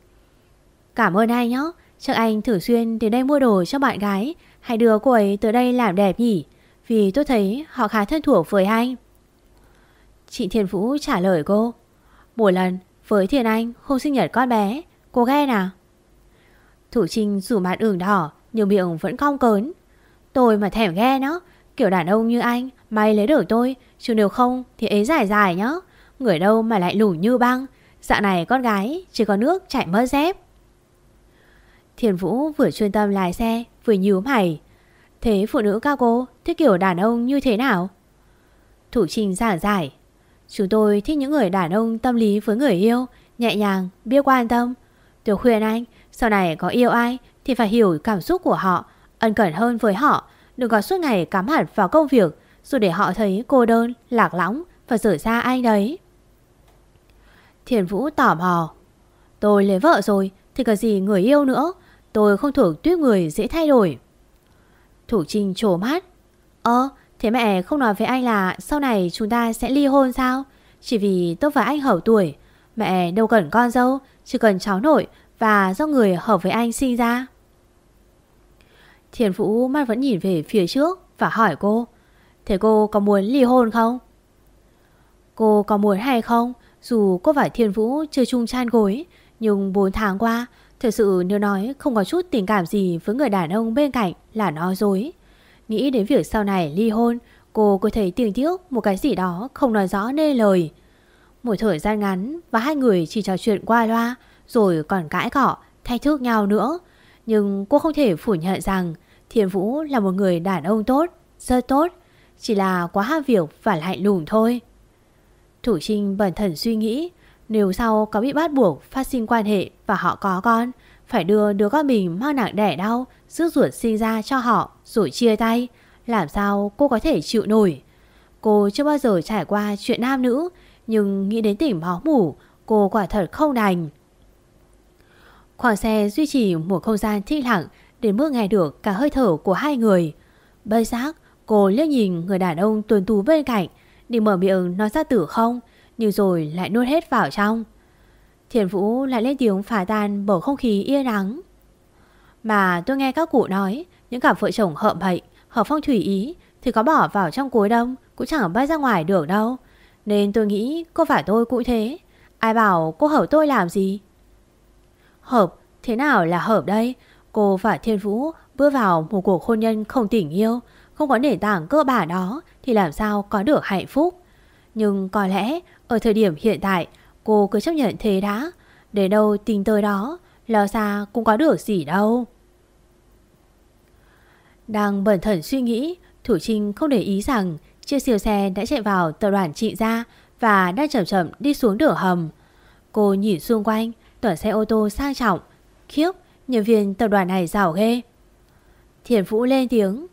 Cảm ơn anh nhé. Chắc anh thường xuyên đến đây mua đồ cho bạn gái Hai đưa cô ấy tới đây làm đẹp nhỉ? Vì tôi thấy họ khá thân thuộc với anh. Chị Thiên Vũ trả lời cô. Một lần với Thiên Anh hôm sinh nhật con bé, cô ghen à? Thủ Trinh rủ mặt ửng đỏ nhưng miệng vẫn cong cớn. Tôi mà thèm ghen nó Kiểu đàn ông như anh May lấy được tôi Chứ nếu không thì ế dài dài nhá Người đâu mà lại lủ như băng Dạo này con gái Chỉ có nước chảy mơ dép Thiền Vũ vừa chuyên tâm lái xe Vừa nhíu mày. Thế phụ nữ các cô thích kiểu đàn ông như thế nào? Thủ trình giảng giải. Chúng tôi thích những người đàn ông tâm lý với người yêu Nhẹ nhàng, biết quan tâm. Tôi khuyên anh Sau này có yêu ai Thì phải hiểu cảm xúc của họ Ân cẩn hơn với họ. Đừng có suốt ngày cắm hẳn vào công việc Rồi để họ thấy cô đơn, lạc lõng Và rời xa anh đấy. Thiền Vũ tỏ mò. Tôi lấy vợ rồi Thì có gì người yêu nữa? Tôi không thuộc tuyết người dễ thay đổi. Thủ Trinh trổ mắt. Ơ, thế mẹ không nói với anh là Sau này chúng ta sẽ ly hôn sao? Chỉ vì tôi và anh hợp tuổi. Mẹ đâu cần con dâu, Chỉ cần cháu nội Và do người hợp với anh sinh ra. Thiền Vũ mắt vẫn nhìn về phía trước và hỏi cô, Thế cô có muốn ly hôn không? Cô có muốn hay không? Dù cô và Thiên Vũ chưa chung chan gối, Nhưng 4 tháng qua Thật sự nếu nói không có chút tình cảm gì Với người đàn ông bên cạnh là nói dối. Nghĩ đến việc sau này ly hôn Cô có thấy tiếng tiếc một cái gì đó Không nói rõ nê lời. Một thời gian ngắn Và hai người chỉ trò chuyện qua loa Rồi còn cãi cọ Thay thức nhau nữa. Nhưng cô không thể phủ nhận rằng Thiên Vũ là một người đàn ông tốt, rất tốt, chỉ là quá ham việc và lại lùng thôi. Thủ Trinh bẩn thần suy nghĩ, nếu sau có bị bắt buộc phát sinh quan hệ và họ có con, phải đưa đứa con mình mang nặng đẻ đau, rước ruột sinh ra cho họ rồi chia tay, làm sao cô có thể chịu nổi. Cô chưa bao giờ trải qua chuyện nam nữ, nhưng nghĩ đến tỉnh máu mủ, cô quả thật không đành. Khoảng xe duy trì một không gian thích lặng Đến mức nghe được cả hơi thở của hai người Bây giác cô liếc nhìn người đàn ông tuần tú bên cạnh Định mở miệng nói ra tử không nhưng rồi lại nuốt hết vào trong. Thiền Vũ lại lên tiếng phá tan bầu không khí yên ắng. Mà tôi nghe các cụ nói, Những cặp vợ chồng hợm bệnh Hợp phong thủy ý, Thì có bỏ vào trong cối đông Cũng chẳng bay ra ngoài được đâu. Nên tôi nghĩ cô phải tôi cũng thế. Ai bảo cô hợp tôi làm gì? Hợp, Thế nào là hợp đây? Cô và Thiên Vũ Bước vào một cuộc hôn nhân không tình yêu, Không có nền tảng cơ bản đó Thì làm sao có được hạnh phúc? Nhưng có lẽ ở thời điểm hiện tại Cô cứ chấp nhận thế đã. Để đâu tình tới đó Lo xa cũng có được gì đâu. Đang bẩn thần suy nghĩ Thủ Trinh không để ý rằng Chiếc siêu xe đã chạy vào tập đoàn trị gia Và đang chậm chậm đi xuống đường hầm. Cô nhìn xung quanh Toàn xe ô tô sang trọng. Khiếp, nhân viên tập đoàn này giàu ghê. Thiền Vũ lên tiếng.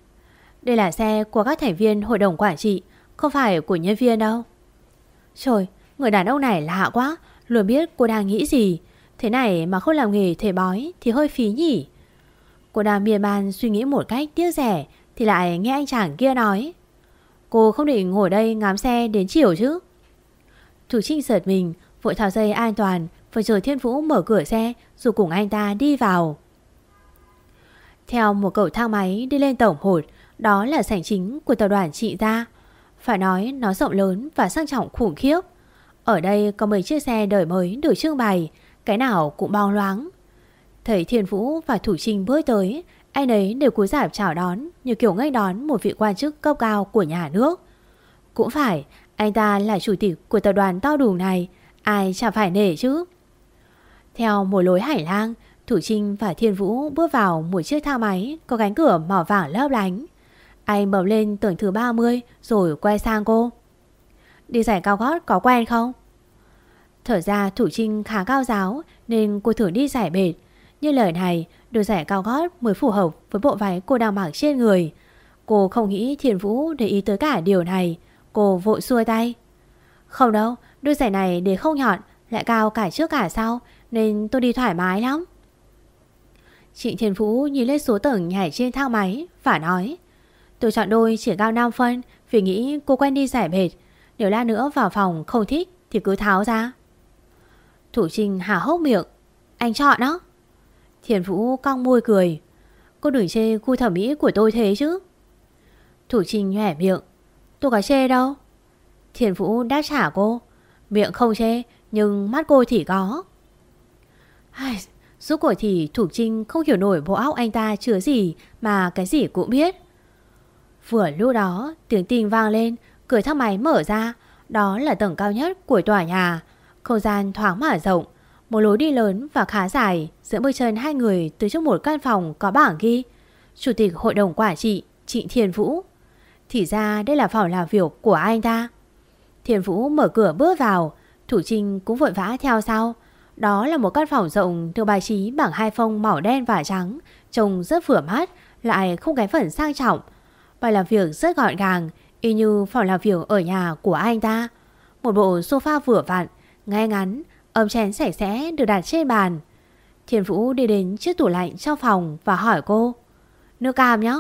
Đây là xe của các thành viên hội đồng quản trị Không phải của nhân viên đâu. Trời, người đàn ông này lạ quá Luôn biết cô đang nghĩ gì. Thế này mà không làm nghề thể bói Thì hơi phí nhỉ? Cô đang miên man suy nghĩ một cách tiếc rẻ Thì lại nghe anh chàng kia nói. Cô không định ngồi đây ngắm xe đến chiều chứ? Thủ Trinh giật mình Vội tháo dây an toàn Và chờ Thiên Vũ mở cửa xe Rồi cùng anh ta đi vào. Theo một cầu thang máy đi lên tổng hột Đó là sảnh chính của tập đoàn trị gia. Phải nói, nó rộng lớn và sang trọng khủng khiếp. Ở đây có mấy chiếc xe đời mới được trưng bày, Cái nào cũng bao loáng. Thấy Thiên Vũ và Thủ Trinh bước tới, Anh ấy đều cúi giảm chào đón Như kiểu ngay đón một vị quan chức cấp cao của nhà nước. Cũng phải, Anh ta là chủ tịch của tập đoàn to đủ này, Ai chả phải nể chứ. Theo một lối hải lang, Thủ Trinh và Thiên Vũ bước vào một chiếc thang máy Có cánh cửa màu vàng lấp lánh. Anh bấm lên tưởng thứ 30 Rồi quay sang cô. Đi giải cao gót có quen không? Thở ra Thủ Trinh khá cao giáo Nên cô thử đi giải bệt. Như lời này Đôi giải cao gót mới phù hợp với bộ váy cô đang mặc trên người. Cô không nghĩ Thiền Vũ để ý tới cả điều này. Cô vội xua tay. Không đâu, Đôi giày này để không nhọn, Lại cao cả trước cả sau, Nên tôi đi thoải mái lắm. Chị Thiền Vũ nhìn lên số tầng nhảy trên thang máy Và nói Tôi chọn đôi chỉ cao 5 phân Vì nghĩ cô quen đi giải bệt Nếu lát nữa vào phòng không thích Thì cứ tháo ra. Thủ Trinh hả hốc miệng. Anh chọn đó thiền Vũ cong môi cười. Cô đừng chê khu thẩm mỹ của tôi thế chứ. Thủ Trinh nhỏe miệng. Tôi có chê đâu. Thiền Vũ đáp trả cô. Miệng không chê Nhưng mắt cô thì có. Ai, suốt cuộc thì Thủ Trinh không hiểu nổi bộ óc anh ta chứa gì Mà cái gì cũng biết. Vừa lúc đó, tiếng tin vang lên, Cửa thang máy mở ra. Đó là tầng cao nhất của tòa nhà. Không gian thoáng mở rộng. Một lối đi lớn và khá dài, Giữa bước chân hai người từ trước một căn phòng có bảng ghi, Chủ tịch hội đồng quản trị Trịnh Thiền Vũ. Thì ra đây là phòng làm việc của anh ta. Thiền Vũ mở cửa bước vào, Thủ Trinh cũng vội vã theo sau. Đó là một căn phòng rộng được bài trí bằng hai phông màu đen và trắng, Trông rất vừa mắt, Lại không cái phần sang trọng. Và làm việc rất gọn gàng, Y như phòng làm việc ở nhà của anh ta. Một bộ sofa vừa vặn, Ngay ngắn Ấm chén sạch sẽ được đặt trên bàn. Thiền Vũ đi đến chiếc tủ lạnh trong phòng Và hỏi cô, Nước cam nhé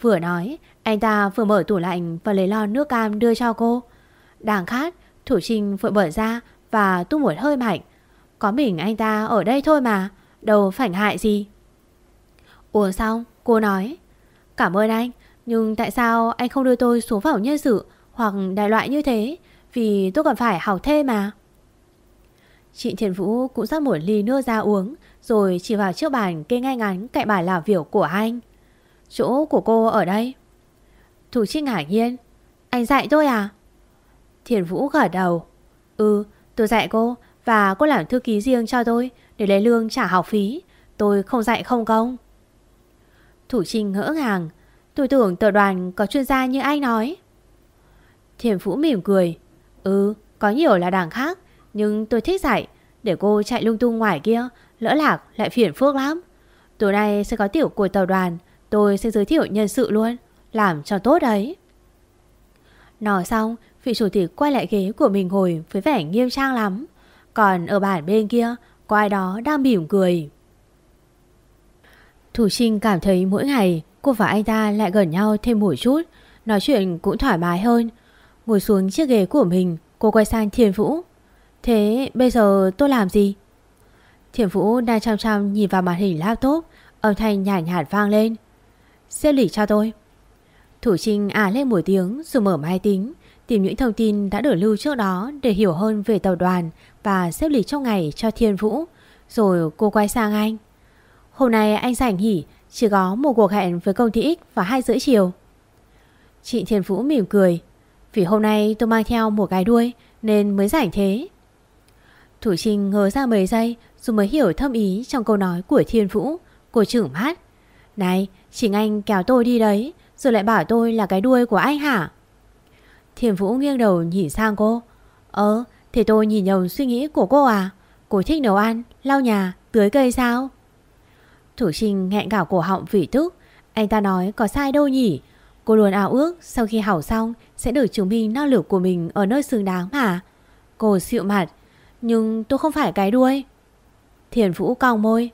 Vừa nói, Anh ta vừa mở tủ lạnh Và lấy lon nước cam đưa cho cô. Đang khát Thủ Trinh vội mở ra Và tu một hơi mạnh. Có mình anh ta ở đây thôi mà, Đâu phảnh hại gì. Uống xong, cô nói Cảm ơn anh. Nhưng tại sao anh không đưa tôi xuống phòng nhân sự Hoặc đại loại như thế? Vì tôi còn phải học thêm mà. Chị Thiền Vũ cũng rót một ly nước ra uống, Rồi chỉ vào chiếc bàn kê ngay ngắn cạnh bàn làm việc của anh. Chỗ của cô ở đây. Thủ trích ngạc nhiên. Anh dạy tôi à? Thiền Vũ gật đầu. Ừ tôi dạy cô Và cô làm thư ký riêng cho tôi Để lấy lương trả học phí. Tôi không dạy không công. Thủ Trinh ngỡ ngàng. Tôi tưởng tờ đoàn có chuyên gia như anh nói. Thiền Phú mỉm cười. Ừ có nhiều là đảng khác, Nhưng tôi thích dạy. Để cô chạy lung tung ngoài kia, Lỡ lạc lại phiền phước lắm. Tối nay sẽ có tiểu của tàu đoàn, Tôi sẽ giới thiệu nhân sự luôn, Làm cho tốt đấy. Nói xong, Vị chủ tịch quay lại ghế của mình ngồi Với vẻ nghiêm trang lắm. Còn ở bản bên kia Có ai đó đang mỉm cười. Thủ Trinh cảm thấy mỗi ngày Cô và anh ta lại gần nhau thêm một chút, Nói chuyện cũng thoải mái hơn. Ngồi xuống chiếc ghế của mình, Cô quay sang Thiền Vũ. Thế bây giờ tôi làm gì? Thiền Vũ đang chăm chăm nhìn vào màn hình laptop, Âm thanh nhạt nhạt vang lên. Xếp lịch cho tôi. Thủ Trinh à lên một tiếng rồi mở máy tính, Tìm những thông tin đã được lưu trước đó Để hiểu hơn về tàu đoàn Và xếp lịch trong ngày cho Thiên Vũ, Rồi cô quay sang anh. Hôm nay anh rảnh hỉ Chỉ có một cuộc hẹn với công ty X vào 2 rưỡi chiều. Chị Thiên Vũ mỉm cười Vì hôm nay tôi mang theo một cái đuôi Nên mới rảnh thế. Thủ Trinh ngớ ra mấy giây Rồi mới hiểu thâm ý trong câu nói của Thiên Vũ Cô trưởng mắt Này Chính anh kéo tôi đi đấy Rồi lại bảo tôi là cái đuôi của anh hả? Thiên Vũ nghiêng đầu nhìn sang cô. Ờ Thì tôi nhìn nhầm suy nghĩ của cô à? Cô thích nấu ăn, lau nhà, tưới cây sao? Thủ Trinh nghẹn gạo cổ họng vì tức Anh ta nói, có sai đâu nhỉ? Cô luôn ảo ước sau khi hảo xong Sẽ được chứng minh năng lực của mình ở nơi xứng đáng mà. Cô xịu mặt, Nhưng tôi không phải cái đuôi. Thiền Vũ cong môi,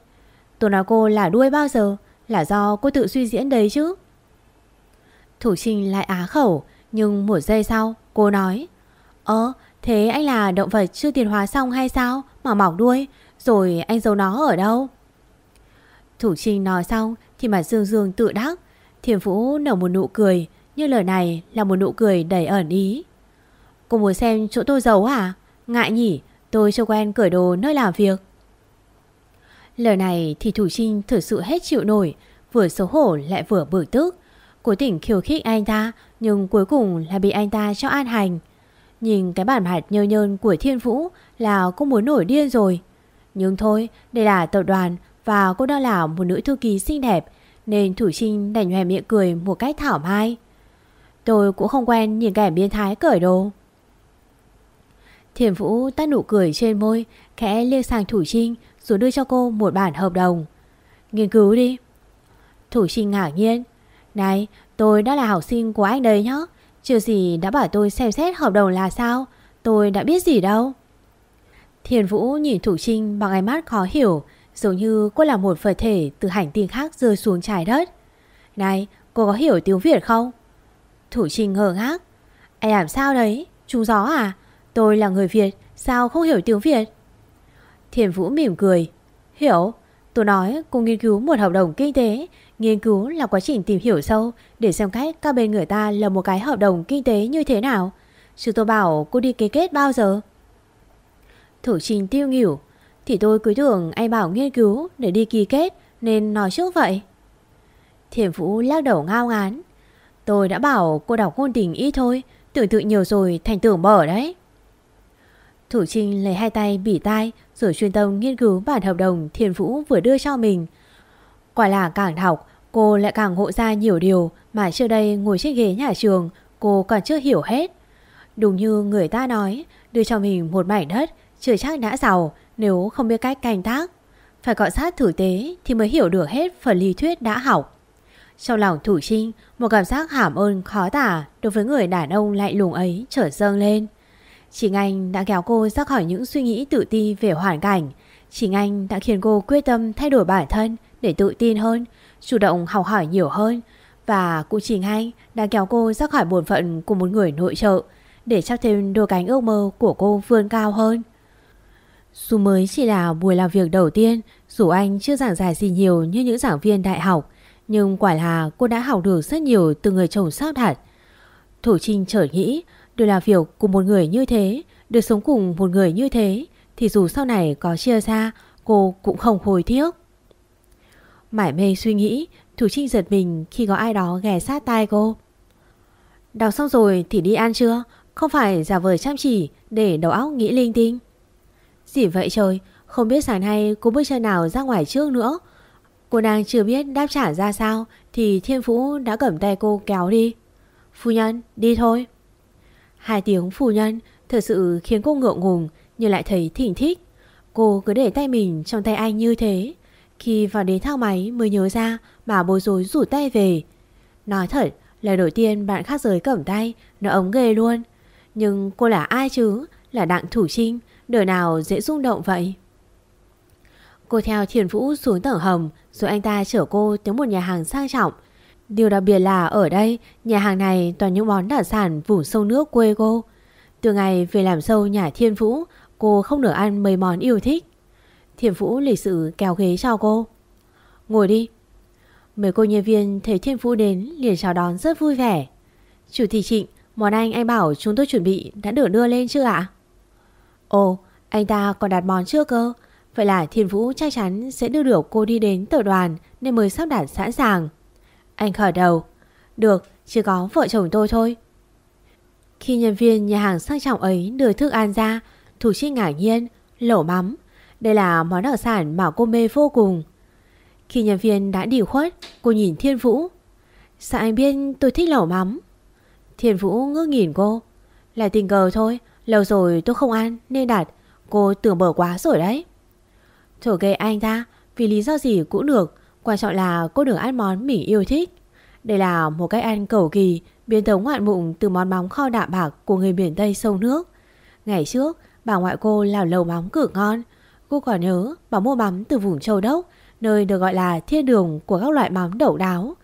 Tôi nói cô là đuôi bao giờ? Là do cô tự suy diễn đấy chứ. Thủ Trinh lại á khẩu, Nhưng một giây sau, cô nói, Ơ, thế anh là động vật chưa tiền hóa xong hay sao Mà mọc đuôi? Rồi anh giấu nó ở đâu? Thủ Trinh nói xong Thì mặt Dương Dương tự đắc. Thiền Vũ nở một nụ cười, Nhưng lời này là một nụ cười đầy ẩn ý. Cô muốn xem chỗ tôi giấu à Ngại nhỉ, Tôi chưa quen cởi đồ nơi làm việc. Lời này thì Thủ Trinh thực sự hết chịu nổi, Vừa xấu hổ lại vừa bực tức. Cố tỉnh khiêu khích anh ta, Nhưng cuối cùng là bị anh ta cho an hành. Nhìn cái bản mặt nhơ nhơn của Thiên Vũ Là cô muốn nổi điên rồi. Nhưng thôi, Đây là tập đoàn và cô đang là một nữ thư ký xinh đẹp, Nên Thủ Trinh đành nhòe miệng cười Một cách thảo mai. Tôi cũng không quen nhìn kẻ biến thái cởi đồ. Thiền Vũ tắt nụ cười trên môi, Khẽ liếc sang Thủ Trinh Rồi đưa cho cô một bản hợp đồng. Nghiên cứu đi. Thủ Trinh ngạc nhiên. Này, tôi đã là học sinh của anh đấy nhá. Chưa gì đã bảo tôi xem xét hợp đồng là sao? Tôi đã biết gì đâu. Thiền Vũ nhìn Thủ Trinh bằng ánh mắt khó hiểu Giống như cô là một vật thể từ hành tinh khác rơi xuống trái đất. Này, cô có hiểu tiếng Việt không? Thủ Trinh ngờ ngác. Anh làm sao đấy? Trúng gió à? Tôi là người Việt, Sao không hiểu tiếng Việt? Thiền Vũ mỉm cười. Hiểu, Tôi nói cô nghiên cứu một hợp đồng kinh tế. Nghiên cứu là quá trình tìm hiểu sâu Để xem cách các bên người ta là một cái hợp đồng kinh tế như thế nào. Chứ tôi bảo cô đi ký kết bao giờ? Thủ trình tiêu nghỉu. Thì tôi cứ tưởng anh bảo nghiên cứu Để đi ký kết Nên nói trước vậy Thiền Vũ lắc đầu ngao ngán Tôi đã bảo cô đọc ngôn tình ít thôi Tưởng tượng nhiều rồi thành tưởng bở đấy Thủ Trinh lấy hai tay bỉ tai rồi chuyên tâm nghiên cứu bản hợp đồng Thiền Vũ vừa đưa cho mình. Quả là càng học, cô lại càng ngộ ra nhiều điều mà trước đây ngồi trên ghế nhà trường cô còn chưa hiểu hết. Đúng như người ta nói, đưa cho mình một mảnh đất chưa chắc đã giàu nếu không biết cách canh tác. Phải gọi sát thử tế thì mới hiểu được hết phần lý thuyết đã học. Trong lòng Thủ Trinh, một cảm giác hàm ơn khó tả đối với người đàn ông lạnh lùng ấy trở dâng lên. Chính anh đã kéo cô ra khỏi những suy nghĩ tự ti về hoàn cảnh. Chính anh đã khiến cô quyết tâm thay đổi bản thân để tự tin hơn, chủ động học hỏi nhiều hơn. Và cũng chính anh đã kéo cô ra khỏi bổn phận của một người nội trợ để trao thêm đôi cánh ước mơ của cô vươn cao hơn. Dù mới chỉ là buổi làm việc đầu tiên, dù anh chưa giảng giải gì nhiều như những giảng viên đại học, nhưng quả là cô đã học được rất nhiều từ người chồng sát thật. Thủ Trinh trở nghĩ được làm việc cùng một người như thế, được sống cùng một người như thế, thì dù sau này có chia xa, cô cũng không hối tiếc. Mải mê suy nghĩ, Thủ Trinh giật mình khi có ai đó ghé sát tai cô. Đọc xong rồi thì đi ăn chưa? Không phải giả vờ chăm chỉ để đầu óc nghĩ linh tinh. Gì vậy trời, không biết sáng nay cô bước chân nào ra ngoài trước nữa. Cô đang chưa biết đáp trả ra sao thì Thiên Phú đã cầm tay cô kéo đi. Phu nhân, đi thôi. Hai tiếng phu nhân thật sự khiến cô ngượng ngùng nhưng lại thấy thỉnh thích. Cô cứ để tay mình trong tay anh như thế. Khi vào đến thang máy mới nhớ ra mà bối rối rủ tay về. Nói thật, là đầu tiên bạn khác giới cầm tay, nó ống ghê luôn. Nhưng cô là ai chứ? Là Đặng Thủ Trinh, đời nào dễ rung động vậy? Cô theo Thiền Vũ xuống tầng hầm rồi anh ta chở cô tới một nhà hàng sang trọng. Điều đặc biệt là ở đây, nhà hàng này toàn những món đặc sản vùng sông nước quê cô. Từ ngày về làm sâu nhà Thiên Vũ, cô không được ăn mấy món yêu thích. Thiên Vũ lịch sự kéo ghế cho cô. Ngồi đi. Mấy cô nhân viên thấy Thiên Vũ đến liền chào đón rất vui vẻ. Chủ thị trịnh, món anh anh bảo chúng tôi chuẩn bị đã được đưa lên chưa ạ? Ồ, anh ta còn đặt món chưa cơ. Vậy là Thiên Vũ chắc chắn sẽ đưa được cô đi đến tổ đoàn nên mới sắp đặt sẵn sàng. Anh khởi đầu. Được, chỉ có vợ chồng tôi thôi. Khi nhân viên nhà hàng sang trọng ấy đưa thức ăn ra, Thủ chi ngạc nhiên, lẩu mắm. Đây là món đặc sản mà cô mê vô cùng. Khi nhân viên đã đi khuất, cô nhìn Thiên Vũ. Sao anh biết tôi thích lẩu mắm? Thiên Vũ ngước nhìn cô. Là tình cờ thôi, lâu rồi tôi không ăn nên đặt. Cô tưởng bở quá rồi đấy. Thổ ghê anh ta, vì lý do gì cũng được. Quan trọng là cô được ăn món mình yêu thích. Đây là một cách ăn cầu kỳ, biến tấu ngoạn mụn từ món móng kho đạm bạc của người miền Tây sông nước. Ngày trước, bà ngoại cô làm lầu móng cực ngon. Cô còn nhớ bà mua mắm từ vùng Châu Đốc, nơi được gọi là thiên đường của các loại mắm đậu đáo.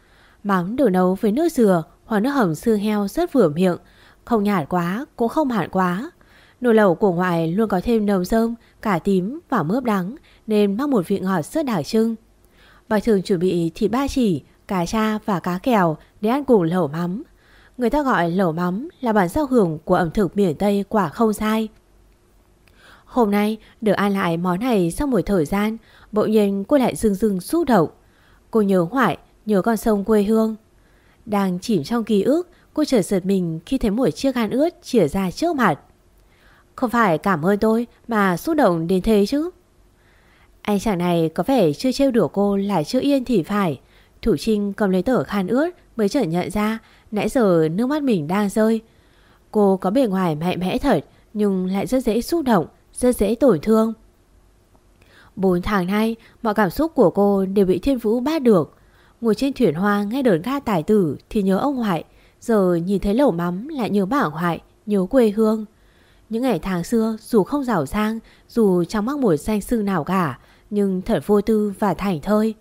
Mắm được nấu với nước dừa hoặc nước hầm xương heo rất vừa miệng, không nhạt quá cũng không hạn quá. Nồi lẩu của ngoại luôn có thêm nồng rơm, cả tím và mướp đắng nên mang một vị ngọt rất đặc trưng. Bà thường chuẩn bị thịt ba chỉ, cá cha và cá kèo để ăn cùng lẩu mắm. Người ta gọi lẩu mắm là bản sao hưởng của ẩm thực miền Tây quả không sai. Hôm nay được ăn lại món này sau một thời gian, bỗng nhiên cô lại dưng dưng xúc động. Cô nhớ hoại, nhớ con sông quê hương. Đang chìm trong ký ức, cô chợt giật mình khi thấy một chiếc khăn ướt chìa ra trước mặt. Không phải cảm ơn tôi mà xúc động đến thế chứ. Anh chàng này có vẻ chưa trêu đùa cô là chưa yên thì phải. Thủ Trinh cầm lấy tờ khăn ướt mới chợt nhận ra nãy giờ nước mắt mình đang rơi. Cô có bề ngoài mạnh mẽ thật nhưng lại rất dễ xúc động, rất dễ tổn thương. Bốn tháng nay, mọi cảm xúc của cô đều bị Thiên Vũ bắt được. Ngồi trên thuyền hoa nghe đờn ca tài tử thì nhớ ông hoại giờ nhìn thấy lẩu mắm lại nhớ bà ngoại, nhớ quê hương. Những ngày tháng xưa dù không giàu sang, dù chẳng mắc một danh sư nào cả, nhưng thật vô tư và thảnh thơi.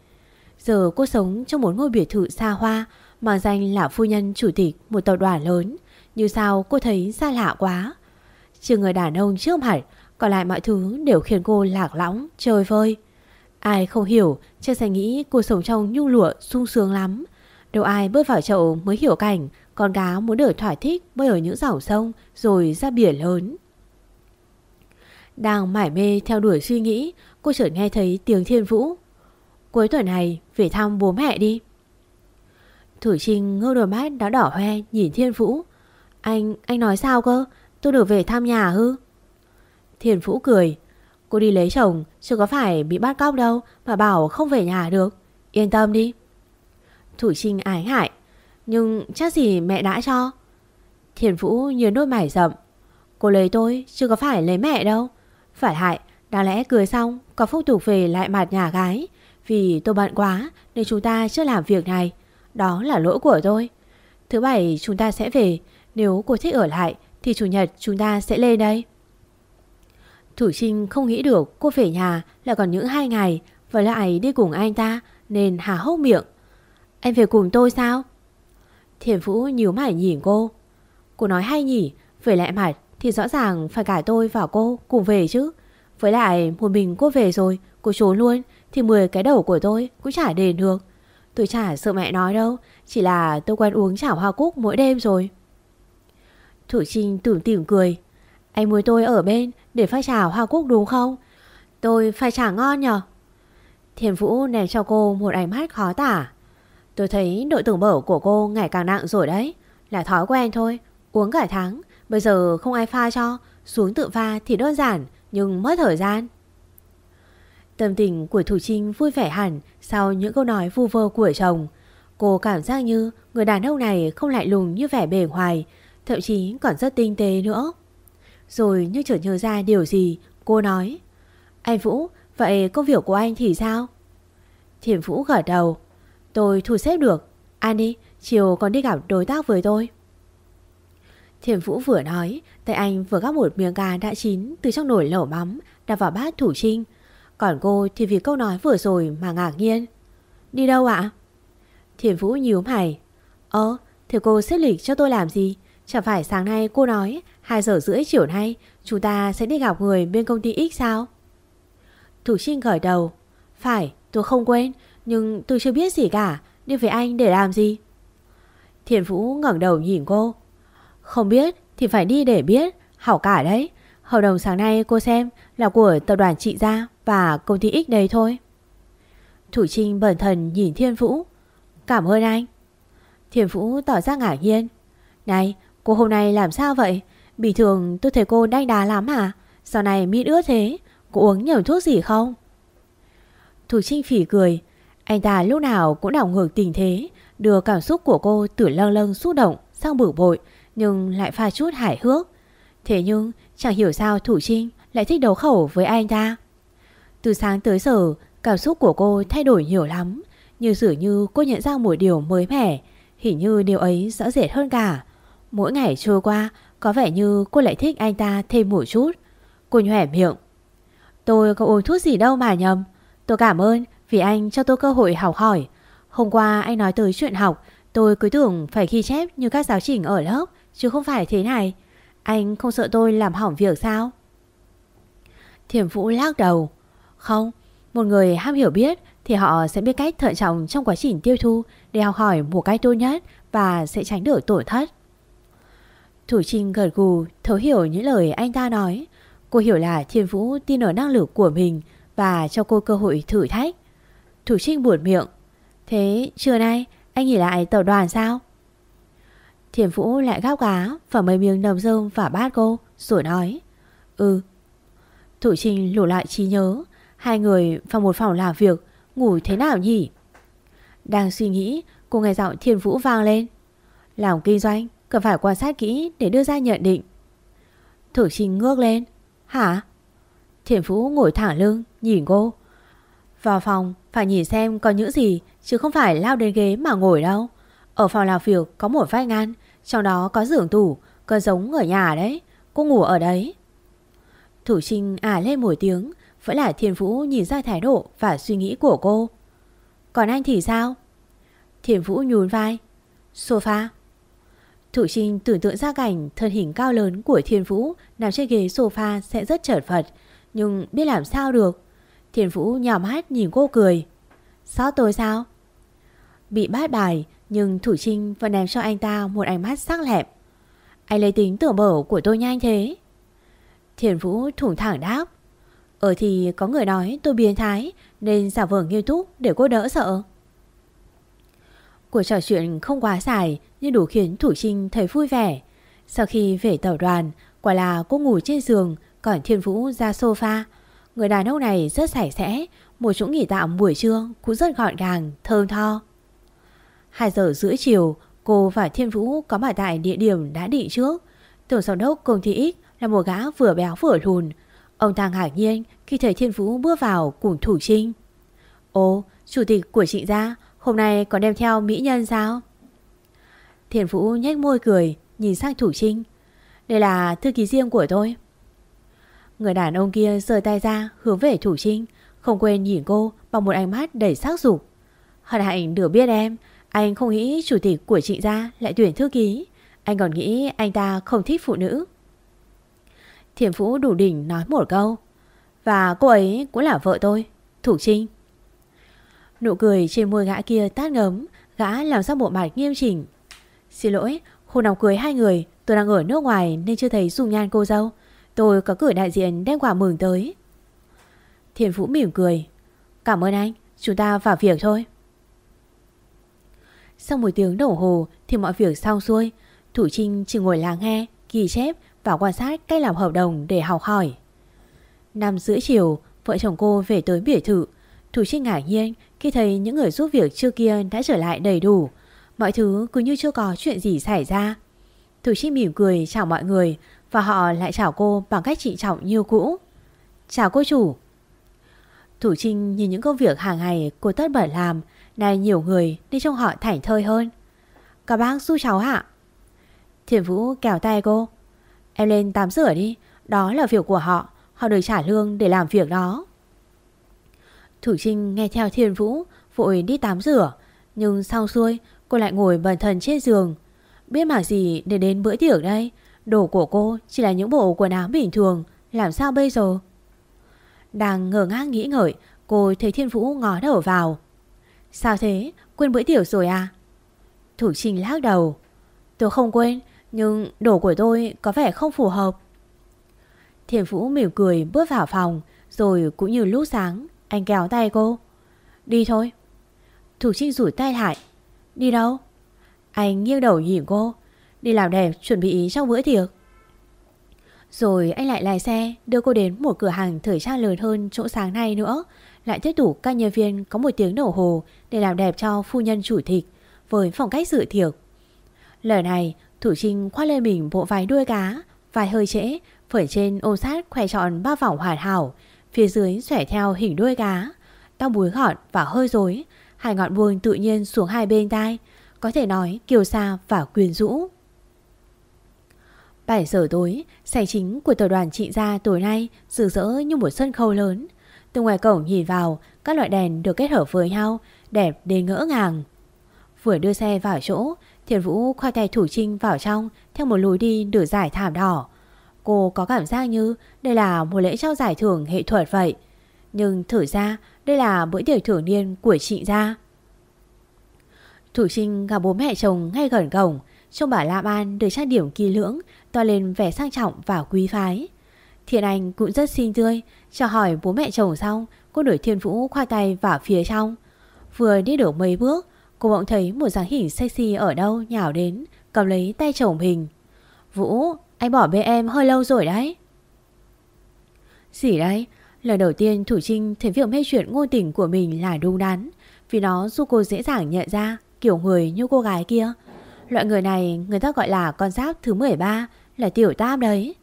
Giờ cô sống trong một ngôi biệt thự xa hoa, mà danh là phu nhân chủ tịch một tập đoàn lớn. Như sao cô thấy xa lạ quá. Trừ người đàn ông trước mặt, còn lại mọi thứ đều khiến cô lạc lõng, chơi vơi. Ai không hiểu, chắc sẽ nghĩ cô sống trong nhung lụa sung sướng lắm. Đâu ai bước vào chậu mới hiểu cảnh con cá muốn được thỏa thích bơi ở những dòng sông rồi ra biển lớn. Đang mải mê theo đuổi suy nghĩ, cô chợt nghe thấy tiếng thiên vũ. Cuối tuần này về thăm bố mẹ đi. Thử Trinh ngơ đôi mắt đã đỏ hoe nhìn thiên vũ. Anh, anh nói sao cơ? Tôi được về thăm nhà hư? Thiên vũ cười. Cô đi lấy chồng, chứ có phải bị bắt cóc đâu mà bảo không về nhà được. Yên tâm đi. Thủ Trinh ái hại. Nhưng chắc gì mẹ đã cho. Thiền Vũ nhớ đôi mải rậm. Cô lấy tôi, chứ có phải lấy mẹ đâu. Phải hại, đáng lẽ cười xong có phúc tục về lại mặt nhà gái. Vì tôi bận quá nên chúng ta chưa làm việc này. Đó là lỗi của tôi. Thứ bảy chúng ta sẽ về. Nếu cô thích ở lại thì chủ nhật chúng ta sẽ lên đây. Thủ Trinh không nghĩ được cô về nhà lại còn những hai ngày và lại đi cùng anh ta nên hà hốc miệng. Anh về cùng tôi sao? Thiền Vũ nhíu mày nhìn cô. Cô nói hay nhỉ, về lại mặt thì rõ ràng phải cả tôi và cô cùng về chứ. Với lại một mình cô về rồi, cô trốn luôn thì 10 cái đầu của tôi cũng chả đền được. Tôi chả sợ mẹ nói đâu, chỉ là tôi quen uống chảo hoa cúc mỗi đêm rồi. Thủ Trinh tưởng tỉm cười. Anh muốn tôi ở bên để pha trà hoa cúc đúng không? Tôi pha trà ngon nhở? Thiền Vũ ném cho cô một ánh mắt khó tả. Tôi thấy nội tưởng bở của cô ngày càng nặng rồi đấy. Là thói quen thôi. Uống cả tháng. Bây giờ không ai pha cho. Xuống tự pha thì đơn giản nhưng mất thời gian. Tâm tình của Thủ Trinh vui vẻ hẳn sau những câu nói vu vơ của chồng. Cô cảm giác như người đàn ông này không lại lùng như vẻ bề ngoài, thậm chí còn rất tinh tế nữa. Rồi như chợt nhớ ra điều gì, cô nói. Anh Vũ, vậy công việc của anh thì sao? Thiền Vũ gật đầu. Tôi thu xếp được. anh đi, chiều còn đi gặp đối tác với tôi. Thiền Vũ vừa nói, tay anh vừa gắp một miếng gà đã chín từ trong nồi lẩu mắm đặt vào bát thủ trinh. Còn cô thì vì câu nói vừa rồi mà ngạc nhiên. Đi đâu ạ? Thiền Vũ nhíu mày. Ơ, thì cô xếp lịch cho tôi làm gì? Chẳng phải sáng nay cô nói 2 giờ rưỡi chiều nay chúng ta sẽ đi gặp người bên công ty X sao? Thủ Trinh gởi đầu. Phải, tôi không quên, nhưng tôi chưa biết gì cả. Đi với anh để làm gì? Thiền Vũ ngẩng đầu nhìn cô. Không biết thì phải đi để biết. Hảo cả đấy. Hợp đồng sáng nay cô xem là của tập đoàn trị gia và công ty X đây thôi. Thủ Trinh bẩn thần nhìn Thiên Vũ. Cảm ơn anh. Thiền Vũ tỏ ra ngạc nhiên. Này, cô hôm nay làm sao vậy? Bình thường tôi thấy cô đanh đá lắm à? Sau này mít ướt thế, cô uống nhiều thuốc gì không? Thủ Trinh phỉ cười. Anh ta lúc nào cũng đảo ngược tình thế, đưa cảm xúc của cô từ lâng lâng xúc động sang bực bội, nhưng lại pha chút hài hước. Thế nhưng chẳng hiểu sao Thủ Trinh lại thích đấu khẩu với anh ta. Từ sáng tới giờ, cảm xúc của cô thay đổi nhiều lắm, như dường như cô nhận ra một điều mới mẻ, hình như điều ấy rõ rệt hơn cả. Mỗi ngày trôi qua, có vẻ như cô lại thích anh ta thêm một chút. Cô nhỏe miệng. Tôi có uống thuốc gì đâu mà nhầm. Tôi cảm ơn vì anh cho tôi cơ hội học hỏi. Hôm qua anh nói tới chuyện học, tôi cứ tưởng phải ghi chép như các giáo trình ở lớp, chứ không phải thế này. Anh không sợ tôi làm hỏng việc sao? Thiểm Vũ lắc đầu. Không, một người ham hiểu biết thì họ sẽ biết cách thận trọng trong quá trình tiêu thu để học hỏi một cách tốt nhất và sẽ tránh được tổn thất. Thủ Trinh gật gù, thấu hiểu những lời anh ta nói. Cô hiểu là Thiên Vũ tin ở năng lực của mình và cho cô cơ hội thử thách. Thủ Trinh buồn miệng. Thế trưa nay anh nghỉ lại tàu đoàn sao? Thiểm Vũ lại gắp cá và mấy miếng nầm rơm và bát cô rồi nói. Ừ. Thủ Trinh lủ lại trí nhớ. Hai người vào một phòng làm việc ngủ thế nào nhỉ? Đang suy nghĩ cô nghe giọng Thiên Vũ vang lên. Làm kinh doanh cần phải quan sát kỹ để đưa ra nhận định. Thủ Trinh ngước lên. Hả? Thiền Vũ ngồi thẳng lưng, nhìn cô. Vào phòng, phải nhìn xem có những gì, chứ không phải lao đến ghế mà ngồi đâu. Ở phòng làm việc có một vách ngăn, trong đó có giường tủ, cơ giống ở nhà đấy. Cô ngủ ở đấy. Thủ Trinh à lên một tiếng, vẫn là thiên Vũ nhìn ra thái độ và suy nghĩ của cô. Còn anh thì sao? thiên Vũ nhún vai. Sofa. Thủ Trinh tưởng tượng ra cảnh thân hình cao lớn của Thiên Vũ nằm trên ghế sofa sẽ rất chật vật, nhưng biết làm sao được. Thiền Vũ nhòm hát nhìn cô cười. Xót tôi sao? Bị bát bài, nhưng Thủ Trinh vẫn đem cho anh ta một ánh mắt sắc lẹp. Anh lấy tính tưởng bở của tôi nhanh thế. Thiền Vũ thủng thẳng đáp. Ở thì có người nói tôi biến thái nên giả vờ nghiêm túc để cô đỡ sợ. Cuộc trò chuyện không quá dài nhưng đủ khiến Thủ Trinh thấy vui vẻ. Sau khi về tàu đoàn, quả là cô ngủ trên giường, còn Thiên Vũ ra sofa. Người đàn ông này rất sạch sẽ, một chỗ nghỉ tạm buổi trưa cũng rất gọn gàng, thơm tho. 2 giờ rưỡi chiều, cô và Thiên Vũ có mặt tại địa điểm đã định trước. Tổng giám đốc công ty X là một gã vừa béo vừa lùn. Ông thang ngạc nhiên khi thấy Thiên Vũ bước vào cùng Thủ Trinh. Ồ, chủ tịch của chị gia hôm nay còn đem theo mỹ nhân sao? Thiên Vũ nhếch môi cười, nhìn sang Thủ Trinh. Đây là thư ký riêng của tôi. Người đàn ông kia rời tay ra hướng về Thủ Trinh, không quên nhìn cô bằng một ánh mắt đầy sắc dục. Hận hạnh được biết em, anh không nghĩ chủ tịch của chị gia lại tuyển thư ký. Anh còn nghĩ anh ta không thích phụ nữ. Thiền Phú đủ đỉnh nói một câu. Và cô ấy cũng là vợ tôi, Thủ Trinh. Nụ cười trên môi gã kia tát ngấm, gã làm ra bộ mặt nghiêm chỉnh, Xin lỗi, khu nào cưới hai người Tôi đang ở nước ngoài nên chưa thấy dung nhan cô dâu Tôi có cử đại diện đem quà mừng tới. Thiền Vũ mỉm cười. Cảm ơn anh, Chúng ta vào việc thôi. Sau một tiếng đồng hồ Thì mọi việc xong xuôi, Thủ Trinh chỉ ngồi lắng nghe, Ghi chép và quan sát cách làm hợp đồng để học hỏi. Năm giữa chiều, Vợ chồng cô về tới biệt thự. Thủ Trinh ngạc nhiên khi thấy những người giúp việc trước kia đã trở lại đầy đủ. Mọi thứ cứ như chưa có chuyện gì xảy ra. Thủ trinh mỉm cười chào mọi người và họ lại chào cô bằng cách trị trọng như cũ. Chào cô chủ. Thủ Trinh nhìn những công việc hàng ngày cô tất bật làm Này nhiều người nên trông họ thảnh thơi hơn. Các bác su cháu hả? Thiền Vũ kéo tay cô. Em lên tắm rửa đi, Đó là việc của họ Họ được trả lương để làm việc đó. Thủ Trinh nghe theo Thiên Vũ, Vội đi tắm rửa, Nhưng sau xuôi Cô lại ngồi bần thần trên giường. Biết mà gì để đến bữa tiệc đây Đồ của cô chỉ là những bộ quần áo bình thường, Làm sao bây giờ? Đang ngờ ngác nghĩ ngợi, Cô thấy Thiên Vũ ngó đầu vào. Sao thế? Quên bữa tiệc rồi à? Thủ Trình lắc đầu. Tôi không quên, Nhưng đồ của tôi có vẻ không phù hợp. Thiên Vũ mỉm cười bước vào phòng, Rồi cũng như lúc sáng, Anh kéo tay cô. Đi thôi. Thủ Trinh rủi tay lại. Đi đâu? Anh nghiêng đầu nhìn cô. Đi làm đẹp chuẩn bị trong bữa tiệc. Rồi anh lại lái xe, Đưa cô đến một cửa hàng thời trang lớn hơn chỗ sáng nay nữa. Lại tiếp tục các nhân viên có một tiếng nổ hồ Để làm đẹp cho phu nhân chủ tịch Với phong cách dự tiệc. Lần này, Thủ Trinh khoác lên mình bộ váy đuôi cá vài hơi trễ, Phởi trên ôm sát khoe tròn ba vòng hoàn hảo, Phía dưới xẻ theo hình đuôi cá, Tóc búi gọn và hơi rối, Hai ngọn buông tự nhiên xuống hai bên tai, Có thể nói kiều xa và quyền rũ. 7 giờ tối Sảnh chính của tập đoàn trị gia tối nay Rực rỡ như một sân khấu lớn Từ ngoài cổng nhìn vào, Các loại đèn được kết hợp với nhau, Đẹp đến ngỡ ngàng Vừa đưa xe vào chỗ Thiền Vũ khoai tay thủ trinh vào trong Theo một lối đi được giải thảm đỏ Cô có cảm giác như đây là một lễ trao giải thưởng nghệ thuật vậy. Nhưng thử ra, đây là bữa tiệc thưởng niên của chị gia. Thủ Trinh gặp bố mẹ chồng ngay gần cổng. Trông bà Lam An được trang điểm kỳ lưỡng, to lên vẻ sang trọng và quý phái. Thiện Anh cũng rất xinh tươi, chào hỏi bố mẹ chồng xong, cô đuổi Thiên Vũ khoai tay vào phía trong. Vừa đi được mấy bước, cô bỗng thấy một dáng hình sexy ở đâu nhào đến, cầm lấy tay chồng mình. Vũ, anh bỏ bê em hơi lâu rồi đấy Gì đấy Lần đầu tiên Thủ Trinh thấy việc mê chuyện ngôn tình của mình là đúng đắn Vì nó giúp cô dễ dàng nhận ra Kiểu người như cô gái kia Loại người này người ta gọi là con giáp thứ 13 Là tiểu tam đấy.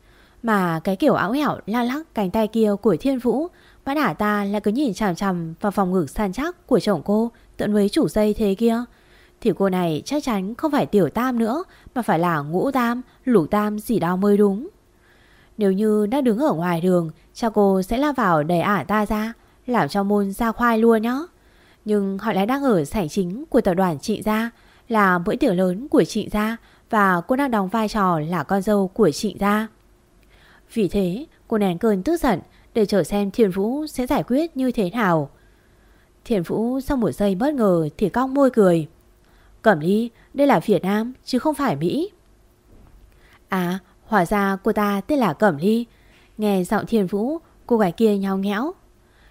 Mà cái kiểu áo hẻo la lắc cánh tay kia của thiên vũ Bác đả ta lại cứ nhìn chằm chằm vào phòng ngực san chắc của chồng cô Tận với chủ dây thế kia. Thì cô này chắc chắn không phải tiểu tam nữa Mà phải là ngũ tam, lục tam gì đó mới đúng. Nếu như đã đứng ở ngoài đường Cha cô sẽ la vào đẩy ả ta ra Làm cho môn ra khoai luôn nhá. Nhưng họ lại đang ở sảnh chính của tập đoàn chị gia là bữa tiểu lớn của chị gia Và cô đang đóng vai trò là con dâu của chị gia Vì thế cô nén cơn tức giận Để chờ xem Thiền Vũ sẽ giải quyết như thế nào Thiền Vũ sau một giây bất ngờ thì cong môi cười Cẩm Ly, đây là Việt Nam chứ không phải Mỹ. À, hóa ra cô ta tên là Cẩm Ly. Nghe giọng Thiền vũ, cô gái kia nhau nhẽo.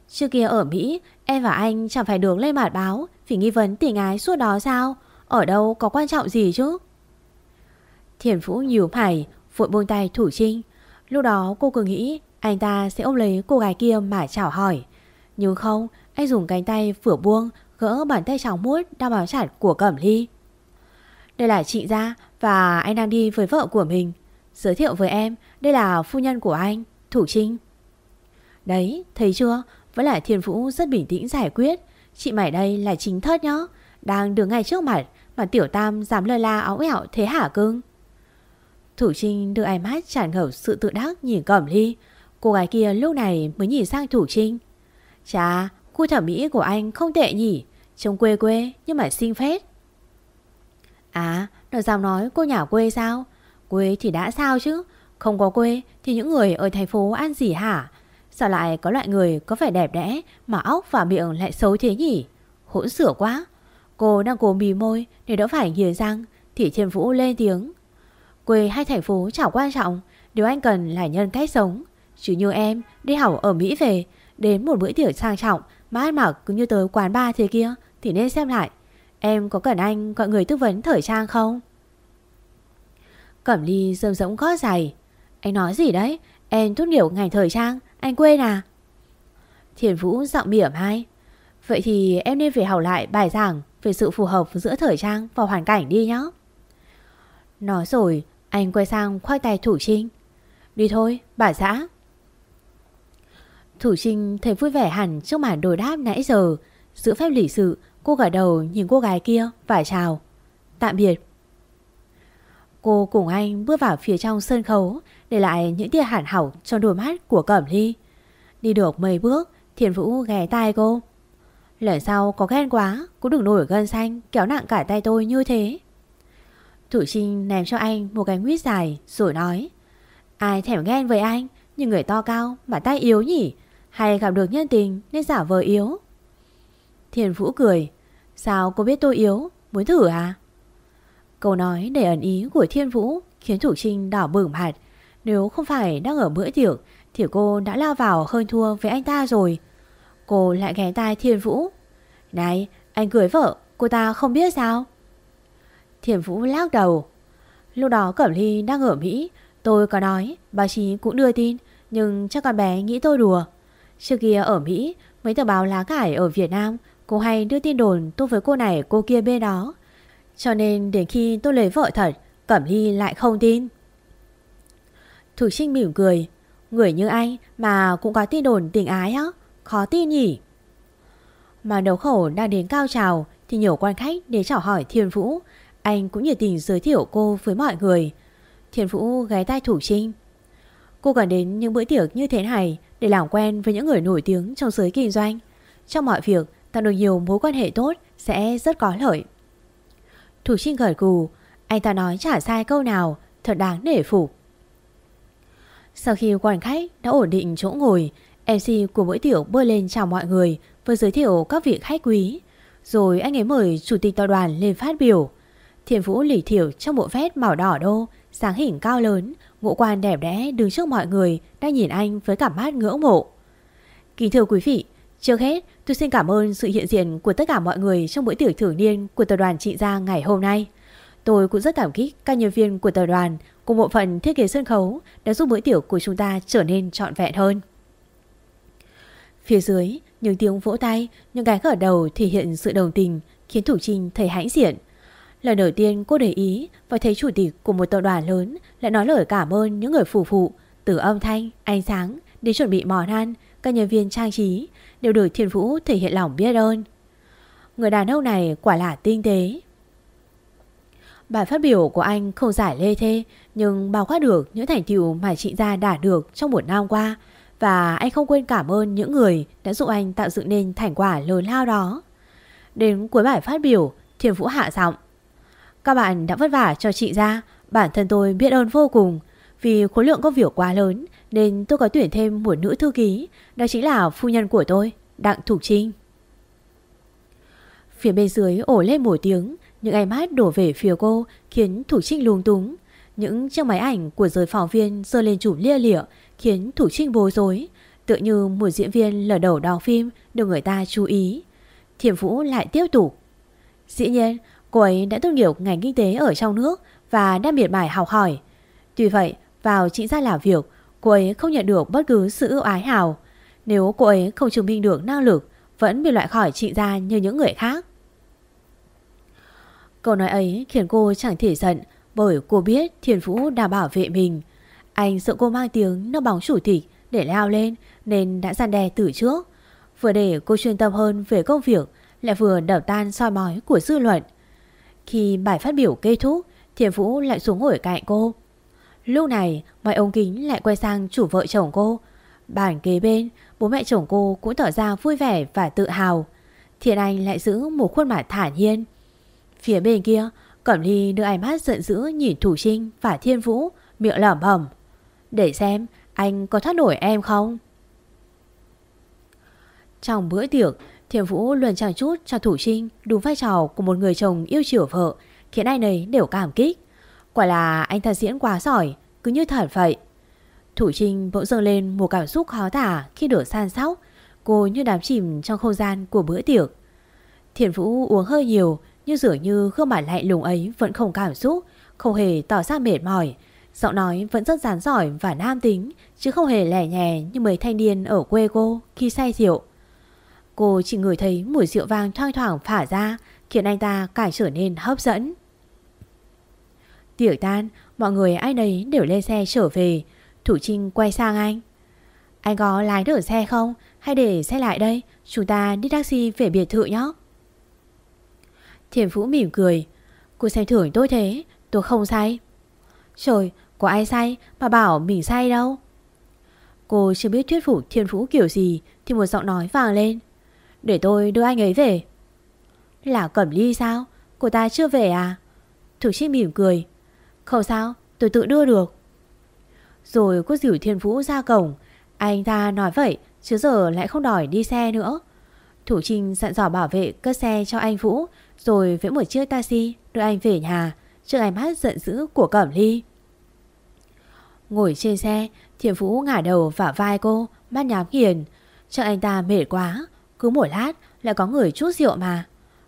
Trước kia ở Mỹ, em và anh chẳng phải được lên mặt báo vì nghi vấn tình ái suốt đó sao? Ở đâu có quan trọng gì chứ? Thiền Phú nhiều mày, vội buông tay Thủ Trinh. Lúc đó cô cứ nghĩ anh ta sẽ ôm lấy cô gái kia mà chào hỏi. Nhưng không, anh dùng cánh tay vừa buông gỡ bàn tay trắng muốt đang bám chặt của Cẩm Ly. Đây là chị Gia và anh đang đi với vợ của mình. Giới thiệu với em, đây là phu nhân của anh, Thủ Trinh. Đấy, thấy chưa? Vẫn là Thiền Phú rất bình tĩnh giải quyết. Chị mày đây là chính thất nhá. Đang đứng ngay trước mặt mà Tiểu Tam dám lơ la áo ẻo thế hả cưng? Thủ Trinh đưa ánh mắt tràn ngập sự tự đắc nhìn Cẩm Ly. Cô gái kia lúc này mới nhìn sang Thủ Trinh. Chà, Khu thẩm mỹ của anh không tệ nhỉ. Trông quê quê nhưng mà xinh phết. À Nó dám nói cô nhà quê sao? Quê thì đã sao chứ? Không có quê thì những người ở thành phố ăn gì hả? Sao lại có loại người có vẻ đẹp đẽ Mà óc và miệng lại xấu thế nhỉ? Hỗn sửa quá. Cô đang cố mì môi để đỡ phải nhìa răng, Thì thiên vũ lên tiếng Quê hay thành phố chẳng quan trọng Điều anh cần là nhân cách sống Chứ như em, đi học ở Mỹ về, Đến một bữa tiệc sang trọng, mà ăn mặc cứ như tới quán bar thế kia, Thì nên xem lại Em có cần anh gọi người tư vấn thời trang không? Cẩm ly rơm rỗng gót giày Anh nói gì đấy? Em tốt nghiệp ngành thời trang, Anh quên à? Thiền Vũ giọng mỉm hai Vậy thì em nên về học lại bài giảng về sự phù hợp giữa thời trang và hoàn cảnh đi nhé Nói rồi Anh quay sang khoai tay Thủ Trinh Đi thôi bà xã Thủ Trinh thấy vui vẻ hẳn trước màn đối đáp nãy giờ. Giữ phép lỷ sự, cô gật đầu nhìn cô gái kia và chào. Tạm biệt. Cô cùng anh bước vào phía trong sân khấu để lại những tia hẳn hỏng trong đôi mắt của Cẩm Ly. Đi được mấy bước, Thiền Vũ ghé tai cô. Lần sau có ghen quá, cũng đừng nổi gân xanh kéo nặng cả tay tôi như thế. Thủ Trinh ném cho anh một cái nguyết dài rồi nói Ai thèm ghen với anh, nhưng người to cao mà tay yếu nhỉ? Hay gặp được nhân tình nên giả vờ yếu? Thiền Vũ cười Sao cô biết tôi yếu? Muốn thử à? Câu nói để ẩn ý của Thiên Vũ Khiến Thủ Trinh đỏ bừng mặt. Nếu không phải đang ở bữa tiệc Thì cô đã lao vào hơn thua với anh ta rồi. Cô lại ghé tai Thiên Vũ. Này, anh cưới vợ, Cô ta không biết sao? Thiên Vũ lắc đầu. Lúc đó Cẩm Ly đang ở Mỹ, Tôi có nói Báo chí cũng đưa tin, Nhưng chắc con bé nghĩ tôi đùa. Trước kia ở Mỹ, Mấy tờ báo lá cải ở Việt Nam, Cô hay đưa tin đồn tôi với cô này, cô kia bên đó. Cho nên đến khi tôi lấy vợ thật, Cẩm Ly lại không tin. Thủ Trinh mỉm cười. Người như anh mà cũng có tin đồn tình ái á. Khó tin nhỉ? Mà đấu khẩu đang đến cao trào Thì nhiều quan khách đến chào hỏi Thiên Vũ. Anh cũng nhiệt tình giới thiệu cô với mọi người. Thiên Vũ ghé tay Thủ Trinh Cô cần đến những bữa tiệc như thế này Để làm quen với những người nổi tiếng trong giới kinh doanh. Trong mọi việc tạo được nhiều mối quan hệ tốt Sẽ rất có lợi. Thủ Trinh gật gù. Anh ta nói chả sai câu nào Thật đáng nể phục. Sau khi quan khách đã ổn định chỗ ngồi, MC của buổi tiểu bơi lên chào mọi người và giới thiệu các vị khách quý. Rồi anh ấy mời chủ tịch tòa đoàn lên phát biểu. Thiền Vũ lỉ thiểu trong bộ vest màu đỏ đô, sáng hình cao lớn, ngũ quan đẹp đẽ đứng trước mọi người đang nhìn anh với cảm mắt ngưỡng mộ. Kính thưa quý vị, trước hết tôi xin cảm ơn sự hiện diện của tất cả mọi người trong buổi tiểu thường niên của tập đoàn Trị Gia ngày hôm nay. Tôi cũng rất cảm kích các nhân viên của tập đoàn cùng bộ phận thiết kế sân khấu đã giúp buổi tiểu của chúng ta trở nên trọn vẹn hơn. Phía dưới, những tiếng vỗ tay, những cái gở đầu thể hiện sự đồng tình khiến Thủ Trinh thấy hãnh diện. Lần đầu tiên cô để ý và thấy chủ tịch của một tập đoàn lớn lại nói lời cảm ơn những người phù phụ từ âm thanh, ánh sáng đến chuẩn bị món ăn, các nhân viên trang trí đều được Thiên Vũ thể hiện lòng biết ơn. Người đàn ông này quả là tinh tế, Bài phát biểu của anh không giải lê thê nhưng bao quát được những thành tựu mà chị Gia đạt được trong một năm qua và anh không quên cảm ơn những người đã giúp anh tạo dựng nên thành quả lớn lao đó. Đến cuối bài phát biểu, Thiền Vũ hạ giọng. Các bạn đã vất vả cho chị ra bản thân tôi biết ơn vô cùng. Vì khối lượng công việc quá lớn nên tôi có tuyển thêm một nữ thư ký, đó chính là phu nhân của tôi, Đặng Thủ Trinh. Phía bên dưới ổ lên một tiếng, những ánh mắt đổ về phía cô khiến Thủ Trinh luống túng. Những chiếc máy ảnh của giới phóng viên dơ lên chụp lia lịa khiến Thủ Trinh bối rối. Tựa như một diễn viên lở đầu đào phim được người ta chú ý. Thiểm Vũ lại tiếp tục. Dĩ nhiên, cô ấy đã tốt nghiệp ngành kinh tế ở trong nước và đang miệt mài học hỏi. Tuy vậy, vào chính ra làm việc, cô ấy không nhận được bất cứ sự ưu ái nào. Nếu cô ấy không chứng minh được năng lực, vẫn bị loại khỏi trị gia như những người khác. Câu nói ấy khiến cô chẳng thể giận bởi cô biết Thiền Vũ đã bảo vệ mình. Anh sợ cô mang tiếng nó bóng chủ thịt để leo lên nên đã gian đe từ trước. Vừa để cô chuyên tâm hơn về công việc lại vừa đập tan soi mói của dư luận. Khi bài phát biểu kết thúc, Thiền Vũ lại xuống ngồi cạnh cô. Lúc này, mọi ông kính lại quay sang chủ vợ chồng cô. Bàn kế bên, bố mẹ chồng cô cũng tỏ ra vui vẻ và tự hào. Thiền Anh lại giữ một khuôn mặt thản nhiên. Phía bên kia, Cẩm Ly đưa ánh mắt giận dữ nhìn Thủ Trinh và Thiên Vũ, miệng lẩm bẩm. Để xem anh có thoát nổi em không? Trong bữa tiệc, Thiền Vũ luôn chẳng chút cho Thủ Trinh đúng vai trò của một người chồng yêu chiều vợ, khiến ai nấy đều cảm kích. Quả là anh ta diễn quá giỏi, cứ như thật vậy. Thủ Trinh bỗng dâng lên một cảm xúc khó tả khi đổ san sóc, cô như đám chìm trong không gian của bữa tiệc. Thiền Vũ uống hơi nhiều nhưng dường như gương mặt lạnh lùng ấy vẫn không cảm xúc, không hề tỏ ra mệt mỏi. Giọng nói vẫn rất rán giỏi và nam tính, chứ không hề lẻ nhè như mấy thanh niên ở quê cô khi say rượu. Cô chỉ ngửi thấy mùi rượu vang thoang thoảng phả ra, khiến anh ta càng trở nên hấp dẫn. Tiệc tan, mọi người ai đấy đều lên xe trở về. Thủ Trinh quay sang anh. Anh có lái được xe không? Hay để xe lại đây? Chúng ta đi taxi về biệt thự nhé. Thiền Vũ mỉm cười Cô xem thưởng tôi thế Tôi không say Trời có ai say mà bảo mình say đâu? Cô chưa biết thuyết phục Thiên Vũ kiểu gì Thì một giọng nói vàng lên. Để tôi đưa anh ấy về. Là Cẩm Ly sao? Cô ta chưa về à? Thủ chi mỉm cười. Không sao, tôi tự đưa được. Rồi cô dìu Thiên Vũ ra cổng. Anh ta nói vậy, Chứ giờ lại không đòi đi xe nữa. Thủ Trinh dặn dò bảo vệ cất xe cho anh Vũ, rồi vẽ một chiếc taxi đưa anh về nhà Trước ánh mắt giận dữ của Cẩm Ly. Ngồi trên xe, Thiền Vũ ngả đầu vào vai cô, mắt nhám hiền. Chắc anh ta mệt quá, cứ một lát lại có người chút rượu mà.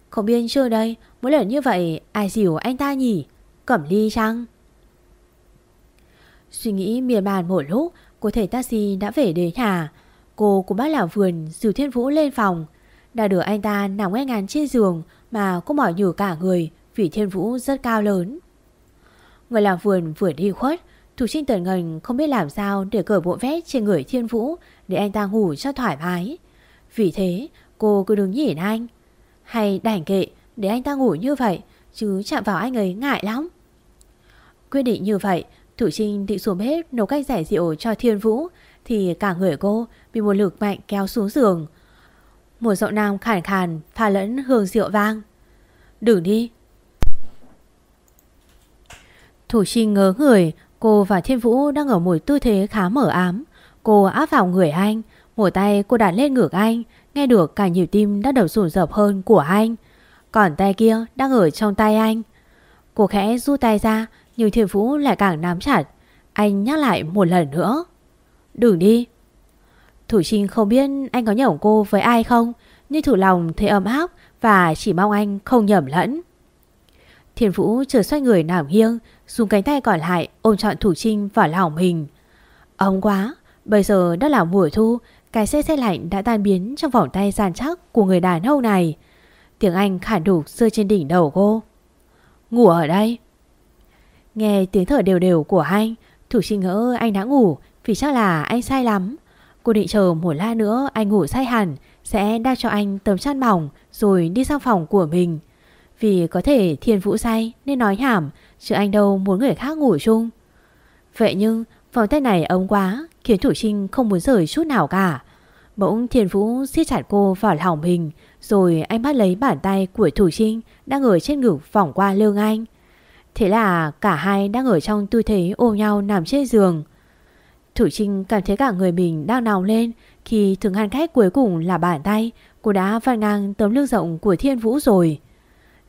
Không biết chưa đây, mỗi lần như vậy ai dìu anh ta nhỉ? Cẩm ly chăng? Suy nghĩ miền bàn một lúc, cô thầy taxi đã về đến nhà. Cô cũng bắt làm vườn dìu Thiên Vũ lên phòng. Đã được anh ta nằm ngay ngắn trên giường mà cô mỏi nhử cả người vì Thiên Vũ rất cao lớn. Người làm vườn vừa đi khuất, Thủ Trinh Tần Ngần không biết làm sao để cởi bộ vest trên người Thiên Vũ để anh ta ngủ cho thoải mái. Vì thế, cô cứ đứng nhìn anh. Hay đành kệ để anh ta ngủ như vậy, chứ chạm vào anh ấy ngại lắm. Quyết định như vậy, Thủ Trinh định xuống bếp nấu cách giải rượu cho Thiên Vũ thì cả người cô bị một lực mạnh kéo xuống giường. Một giọng nam khàn khàn pha lẫn hương rượu vang. Đừng đi. Thủ Trinh ngớ người, cô và Thiên Vũ đang ở một tư thế khá mở ám. Cô áp vào người anh, một tay cô đặt lên ngực anh, nghe được cả nhịp tim đã đập rủn rập hơn của anh. Còn tay kia đang ở trong tay anh. Cô khẽ du tay ra, nhưng Thiên Vũ lại càng nắm chặt. Anh nhắc lại một lần nữa. Đừng đi. Thủ Trinh không biết anh có nhầm cô với ai không, nhưng thủ lòng thấy ấm áp và chỉ mong anh không nhầm lẫn. Thiên Vũ chờ xoay người nằm nghiêng, dùng cánh tay còn lại ôm trọn Thủ Trinh vào lòng mình. Ấm quá, bây giờ đã là mùa thu, cái xe xe lạnh đã tan biến trong vòng tay sàn chắc của người đàn ông này. Tiếng Anh khản đục rơi trên đỉnh đầu cô. Ngủ ở đây. Nghe tiếng thở đều đều của anh, Thủ Trinh ngỡ anh đã ngủ vì chắc là anh sai lắm. Cô định chờ một la nữa anh ngủ say hẳn sẽ đa cho anh tấm chăn mỏng rồi đi sang phòng của mình. Vì có thể thiên vũ say nên nói hàm chứ anh đâu muốn người khác ngủ chung. Vậy nhưng, vòng tay này ấm quá, khiến Thủ Trinh không muốn rời chút nào cả. Bỗng thiên vũ siết chặt cô vào lòng mình, rồi anh bắt lấy bàn tay của Thủ Trinh đang ở trên ngực vòng qua lưng anh. Thế là cả hai đang ở trong tư thế ôm nhau nằm trên giường. Thủ Trinh cảm thấy cả người mình đang nóng lên khi thường hàn khách cuối cùng là bàn tay cô đã vặn ngang tấm lưng rộng của Thiên Vũ rồi.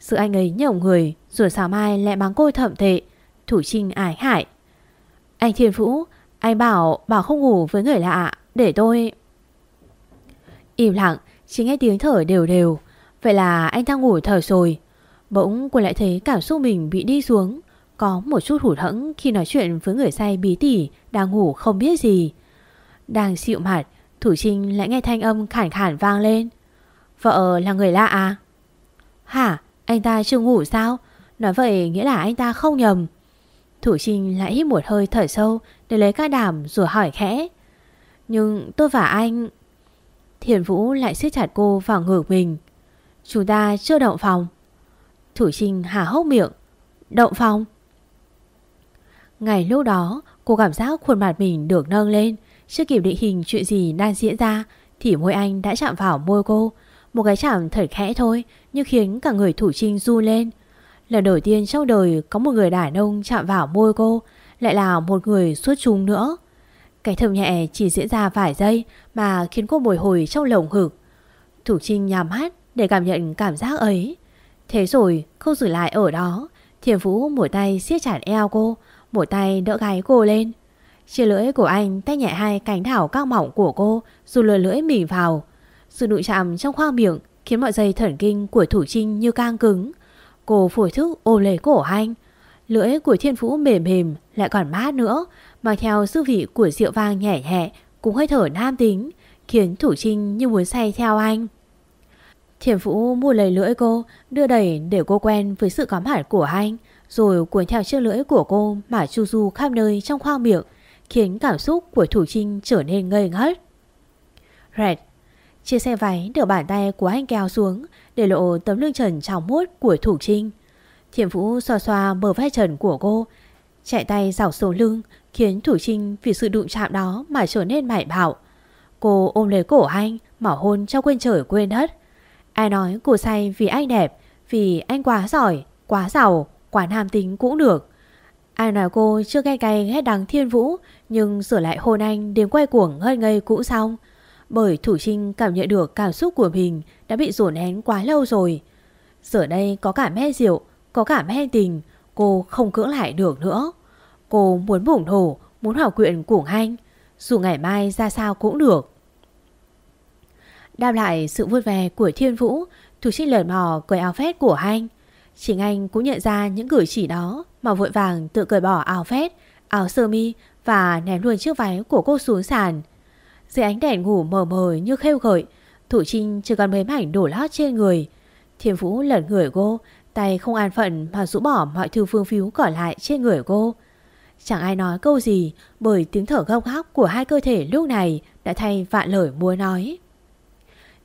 Sự anh ấy nhổng người rồi sáng mai lại mắng cô thậm tệ. Thủ Trinh ái hại. Anh Thiên Vũ, anh bảo bảo không ngủ với người lạ để tôi... Im lặng, chỉ nghe tiếng thở đều đều. Vậy là anh ta ngủ thở rồi. Bỗng cô lại thấy cảm xúc mình bị đi xuống. Có một chút hụt hẫng khi nói chuyện với người say bí tỉ đang ngủ không biết gì. Đang xịu mặt, Thủ Trinh lại nghe thanh âm khản khản vang lên. Vợ là người lạ à? Hả? Anh ta chưa ngủ sao? Nói vậy nghĩa là anh ta không nhầm. Thủ Trinh lại hít một hơi thở sâu để lấy ca đảm rồi hỏi khẽ. Nhưng tôi và anh... Thiền Vũ lại siết chặt cô vào ngực mình. Chúng ta chưa động phòng. Thủ Trinh hà hốc miệng. Động phòng? Ngày lúc đó, cô cảm giác khuôn mặt mình được nâng lên. Chưa kịp định hình chuyện gì đang diễn ra, thì môi anh đã chạm vào môi cô. Một cái chạm thật khẽ thôi, nhưng khiến cả người Thủ Trinh du lên. Lần đầu tiên trong đời có một người đàn ông chạm vào môi cô, lại là một người suốt chung nữa. Cái thơm nhẹ chỉ diễn ra vài giây mà khiến cô bồi hồi trong lồng ngực. Thủ Trinh nhắm mắt để cảm nhận cảm giác ấy. Thế rồi không dừng lại ở đó, Thiền Vũ một tay siết chặt eo cô, một tay đỡ gáy cô lên. Chia lưỡi của anh tay nhẹ hai cánh thảo cao mỏng của cô dù lừa lưỡi mỉ vào. Sự đụng chạm trong khoang miệng khiến mọi dây thần kinh của Thủ Trinh như căng cứng. Cô phổi thức ôm lấy cổ anh. Lưỡi của thiên vũ mềm mềm lại còn mát nữa, mà theo dư vị của rượu vang nhẹ nhẹ, cùng hơi thở nam tính, khiến Thủ Trinh như muốn say theo anh. Thiên vũ mua lấy lưỡi cô, đưa đẩy để cô quen với sự có mặt của anh, rồi cuốn theo chiếc lưỡi của cô mà chu du khắp nơi trong khoang miệng, khiến cảm xúc của Thủ Trinh trở nên ngây ngất. Red, chiếc xe váy được bàn tay của anh kéo xuống để lộ tấm lưng trần trong muốt của Thủ Trinh. Thiểm Vũ xoa xoa bờ vai trần của cô, chạy tay dọc xuống lưng khiến Thủ Trinh vì sự đụng chạm đó mà trở nên mải bạo Cô ôm lấy cổ anh, mà hôn cho quên trời quên đất. Ai nói cô say vì anh đẹp, vì anh quá giỏi, quá giàu, quá nam tính cũng được. Ai nói cô chưa gay cay ghét đắng thiên vũ, nhưng sửa lại hôn anh đến quay cuồng ngây ngây cũ xong. Bởi Thủ Trinh cảm nhận được cảm xúc của mình đã bị dồn nén quá lâu rồi. Giờ đây có cả mê rượu, có cả mê tình, cô không cưỡng lại được nữa. Cô muốn bủng nổ, Muốn hòa quyện cùng anh Dù ngày mai ra sao cũng được Đáp lại sự vui vẻ của Thiên Vũ Thủ trinh lờn mò cởi áo phét của anh Chính anh cũng nhận ra những cử chỉ đó Mà vội vàng tự cởi bỏ áo phét Áo sơ mi Và ném luôn chiếc váy của cô xuống sàn dưới ánh đèn ngủ mờ mờ như khêu gợi, Thủ Trinh chưa còn mấy mảnh đổ lót trên người. Thiên Vũ lẩn người cô, Tay không an phận mà rũ bỏ mọi thứ phương phiếu còn lại trên người cô. Chẳng ai nói câu gì, Bởi tiếng thở gốc góc của hai cơ thể lúc này Đã thay vạn lời muốn nói.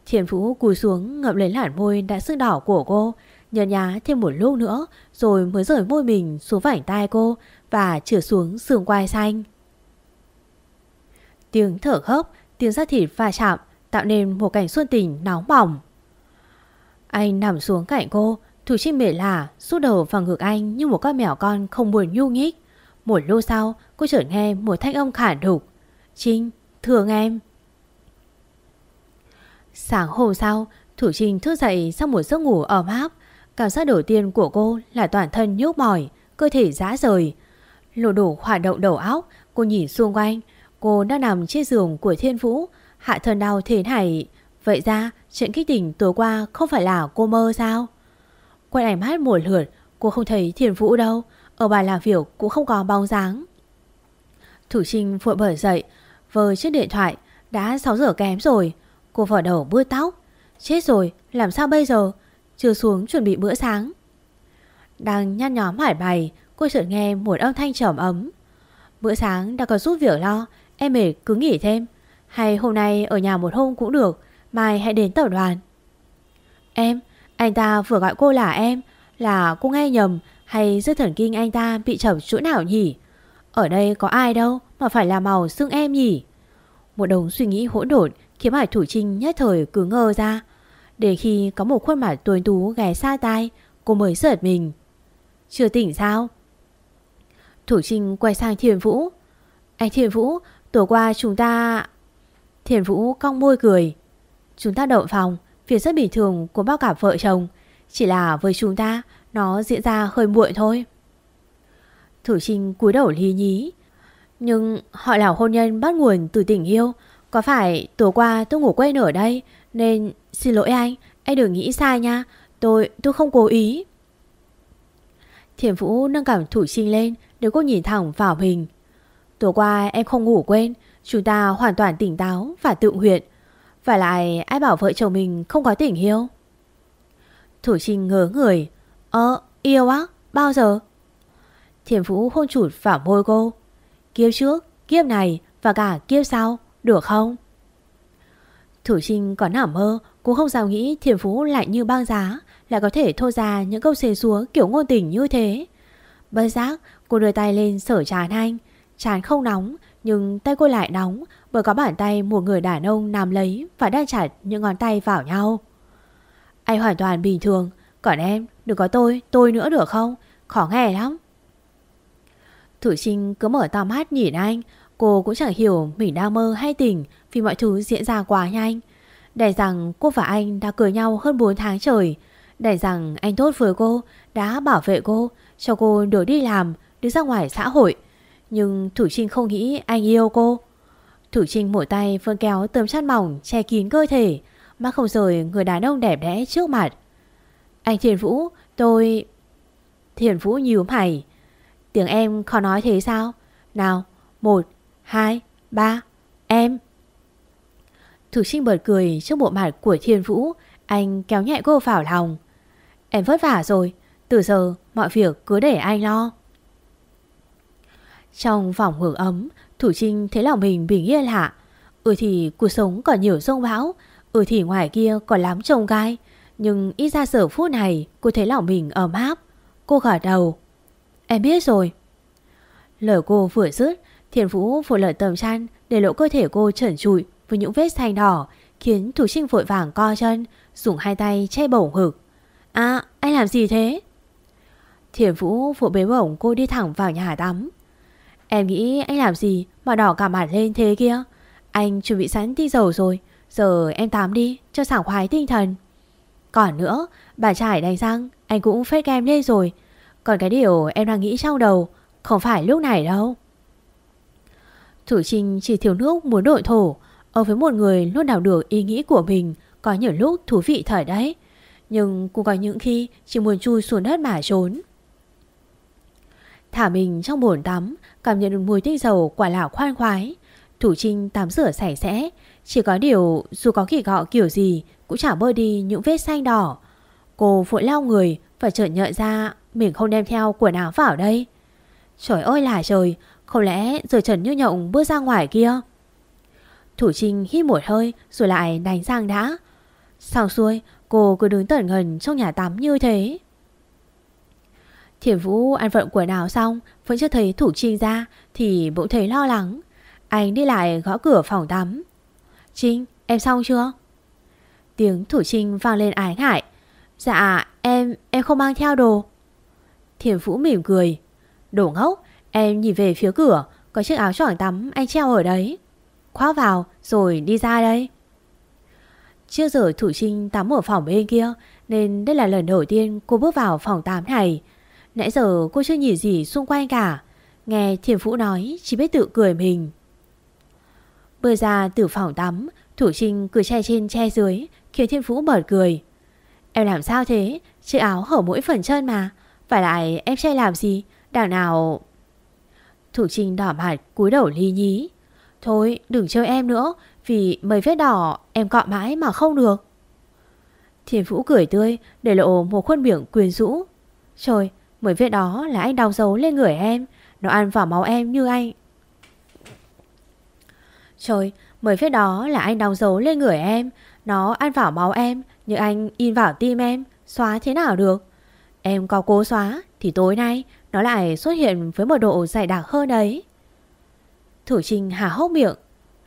Thiên Vũ cúi xuống ngậm lấy lản môi đã sưng đỏ của cô Nhờ nhá thêm một lúc nữa, Rồi mới rời môi mình xuống vảnh tai cô Và trở xuống xương quai xanh. Tiếng thở khớp Tiếng da thịt va chạm Tạo nên một cảnh xuân tình nóng bỏng. Anh nằm xuống cạnh cô Thủ chim mệt lạ Rút đầu vào ngực anh như một con mèo con không buồn nhu nhích. Một lúc sau cô chợt nghe một thanh âm khả đục. Trinh, thương em. Sáng hôm sau Thủ Trinh thức dậy sau một giấc ngủ ấm áp. Cảm giác đầu tiên của cô là toàn thân nhúc mỏi Cơ thể rã rời. Lộ đổ hoạt động đầu óc Cô nhìn xung quanh Cô đang nằm trên giường của Thiên Vũ. Hạ thần đau thế này. Vậy ra, chuyện kích tỉnh tối qua Không phải là cô mơ sao? Quay ảnh mắt một lượt, Cô không thấy Thiên Vũ đâu. Ở bàn làm việc cũng không có bóng dáng. Thủ Trinh vội bởi dậy, Vờ chiếc điện thoại, Đã 6 giờ kém rồi. Cô vỏ đầu bưa tóc. Chết rồi, làm sao bây giờ? Chưa xuống chuẩn bị bữa sáng. Đang nhăn nhóm hải bày Cô chợt nghe một âm thanh trầm ấm. Bữa sáng đã có giúp việc lo Em mệt, cứ nghỉ thêm. Hay hôm nay ở nhà một hôm cũng được, Mai hãy đến tập đoàn. Em, Anh ta vừa gọi cô là em, Là cô nghe nhầm Hay dứt thần kinh anh ta bị chậm chỗ nào nhỉ? Ở đây có ai đâu Mà phải là màu xương em nhỉ? Một đống suy nghĩ hỗn độn Khiến Hải Thủ Trinh nhất thời cứ ngơ ra. Để khi có một khuôn mặt tuấn tú ghé xa tai, Cô mới giật mình. Chưa tỉnh sao? Thủ Trinh quay sang Thiền Vũ. Anh Thiền Vũ Tối qua chúng ta, Thiền Vũ cong môi cười. Chúng ta đậu phòng, Việc rất bình thường của bao cả vợ chồng. Chỉ là với chúng ta, Nó diễn ra hơi muộn thôi. Thủ Trinh cúi đầu lý nhí. Nhưng họ là hôn nhân bắt nguồn từ tình yêu. Có phải tối qua tôi ngủ quên ở đây, Nên xin lỗi anh Anh đừng nghĩ sai nha. Tôi tôi không cố ý. Thiền Vũ nâng cảm thủ trinh lên Để cô nhìn thẳng vào mình. Tối qua em không ngủ quên Chúng ta hoàn toàn tỉnh táo và tự nguyện. Và lại ai bảo vợ chồng mình không có tình yêu? Thủ trinh ngớ người. Ờ yêu á? Bao giờ? Thiền Vũ hôn chụt vào môi cô. Kiếp trước, kiếp này và cả kiếp sau được không? Thủ Trinh có nằm mơ Cũng không dám nghĩ thiền phú lại như băng giá Lại có thể thô ra những câu xề xúa Kiểu ngôn tình như thế. Bất giác cô đưa tay lên sở trán anh. Chán không nóng Nhưng tay cô lại nóng Bởi có bàn tay một người đàn ông nằm lấy Và đang chặt những ngón tay vào nhau Anh hoàn toàn bình thường Còn em đừng có tôi Tôi nữa được không Khó nghe lắm Thủ Trinh cứ mở to mắt nhìn anh Cô cũng chẳng hiểu mình đang mơ hay tỉnh vì mọi thứ diễn ra quá nhanh. Để rằng cô và anh đã cười nhau hơn 4 tháng trời. Để rằng anh tốt với cô, đã bảo vệ cô, cho cô được đi làm, đi ra ngoài xã hội. Nhưng Thủ Trinh không nghĩ anh yêu cô. Thủ Trinh mỗi tay vươn kéo tấm chăn mỏng che kín cơ thể, mắt không rời người đàn ông đẹp đẽ trước mặt. Anh Thiền Vũ, tôi... Thiền Vũ nhíu mày. Tiếng em khó nói thế sao? Nào, một, hai, ba, em. thủ trinh bật cười trước bộ mặt của Thiên Vũ, anh kéo nhẹ cô vào lòng. Em vất vả rồi, từ giờ mọi việc cứ để anh lo. Trong phòng hưởng ấm, Thủ Trinh thấy lòng mình bình yên hạ. Ừ thì cuộc sống còn nhiều sông bão, ừ thì ngoài kia còn lắm chồng gai. Nhưng ít ra giờ phút này cô thấy lòng mình ấm áp. Cô gật đầu. Em biết rồi. Lời cô vừa dứt Thiền Vũ vội lợn tầm chăn để lộ cơ thể cô trần trụi với những vết xanh đỏ khiến Thủ Trinh vội vàng co chân dùng hai tay che bổng hực. À anh làm gì thế? Thiền Vũ vội bế bổng cô đi thẳng vào nhà tắm. Em nghĩ anh làm gì mà đỏ cả mặt lên thế kia? Anh chuẩn bị sẵn tinh dầu rồi. Giờ em tắm đi cho sảng khoái tinh thần. Còn nữa, bà trải đánh răng anh cũng phết kem lên rồi. Còn cái điều em đang nghĩ trong đầu không phải lúc này đâu. Thủ Trinh chỉ thiếu nước muốn đội thổ Ở với một người luôn đảo được ý nghĩ của mình Có nhiều lúc thú vị thời đấy Nhưng cũng có những khi Chỉ muốn chui xuống đất mà trốn Thả mình trong bồn tắm, Cảm nhận được mùi tinh dầu quả là khoan khoái. Thủ Trinh tắm rửa sạch sẽ, Chỉ có điều dù có kỳ gọ kiểu gì Cũng chả bơi đi những vết xanh đỏ. Cô vội lao người Và chợt nhận ra Mình không đem theo quần áo vào đây. Trời ơi là trời, Không lẽ giờ Trần Như Nhộng bước ra ngoài kia? Thủ Trinh hít một hơi Rồi lại đánh răng đã. Sau xuôi, cô cứ đứng tẩn ngần Trong nhà tắm như thế. Thiểm Vũ ăn vận quần áo xong, Vẫn chưa thấy Thủ Trinh ra, Thì bỗng thấy lo lắng. Anh đi lại gõ cửa phòng tắm. Trinh, em xong chưa? Tiếng Thủ Trinh vang lên ái ngại. Dạ em em không mang theo đồ. Thiểm Vũ mỉm cười. Đồ ngốc, Em nhìn về phía cửa, Có chiếc áo choàng tắm anh treo ở đấy. Khoác vào, rồi đi ra đây. Trước giờ Thủ Trinh tắm ở phòng bên kia, Nên đây là lần đầu tiên cô bước vào phòng tắm này. Nãy giờ cô chưa nhìn gì xung quanh cả. Nghe thiền phụ nói, Chỉ biết tự cười mình. Bơi ra từ phòng tắm, Thủ Trinh cười che trên che dưới, Khiến Thiên phụ bật cười. Em làm sao thế? Chiếc áo hở mỗi phần chân mà. Phải lại em che làm gì? Đằng nào? Thủ Trinh đỏ mặt, cúi đầu ly nhí. Thôi, đừng chơi em nữa, Vì mấy vết đỏ em cọ mãi mà không được. Thiên Vũ cười tươi, Để lộ một khuôn miệng quyền rũ. Trời mới vết đó là anh đau dấu lên người em. Nó ăn vào máu em như anh. Trời mới vết đó là anh đau dấu lên người em. Nó ăn vào máu em như anh in vào tim em. Xóa thế nào được? Em có cố xóa, Thì tối nay nó lại xuất hiện với một độ dày đặc hơn đấy. Thủ Trinh hả hốc miệng.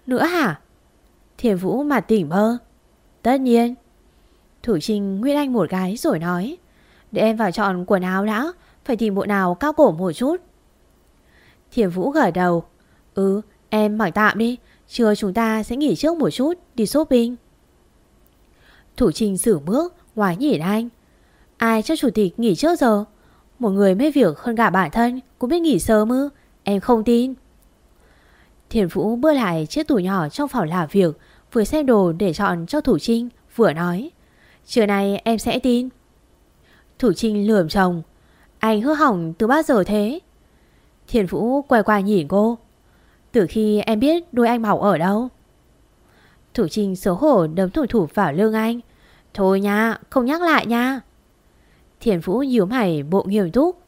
Nữa hả? Thiền Vũ mặt tỉnh mơ. Tất nhiên. Thủ Trinh nguyên anh một gái rồi nói. Để em vào chọn quần áo đã phải tìm bộ nào cao cổ một chút. Thiền Vũ gởi đầu. Ừ em mỏi tạm đi. Trưa chúng ta sẽ nghỉ trước một chút, Đi shopping. Thủ Trinh xử bước, Ngoài nhìn anh. Ai cho chủ tịch nghỉ trước giờ? Một người mê việc hơn cả bản thân, Cũng biết nghỉ sớm ư? Em không tin. Thiền Vũ bước lại chiếc tủ nhỏ trong phòng làm việc, Vừa xem đồ để chọn cho Thủ Trinh Vừa nói. Trưa nay em sẽ tin. Thủ Trinh lườm chồng. Anh hư hỏng từ bao giờ thế? Thiền Vũ quay qua nhìn cô. Từ khi em biết đuôi anh mọc ở đâu? Thủ Trinh xấu hổ đấm thủ thủ vào lưng anh. Thôi nha, không nhắc lại nha. Thiền Vũ nhíu mày bộ nghiêm túc.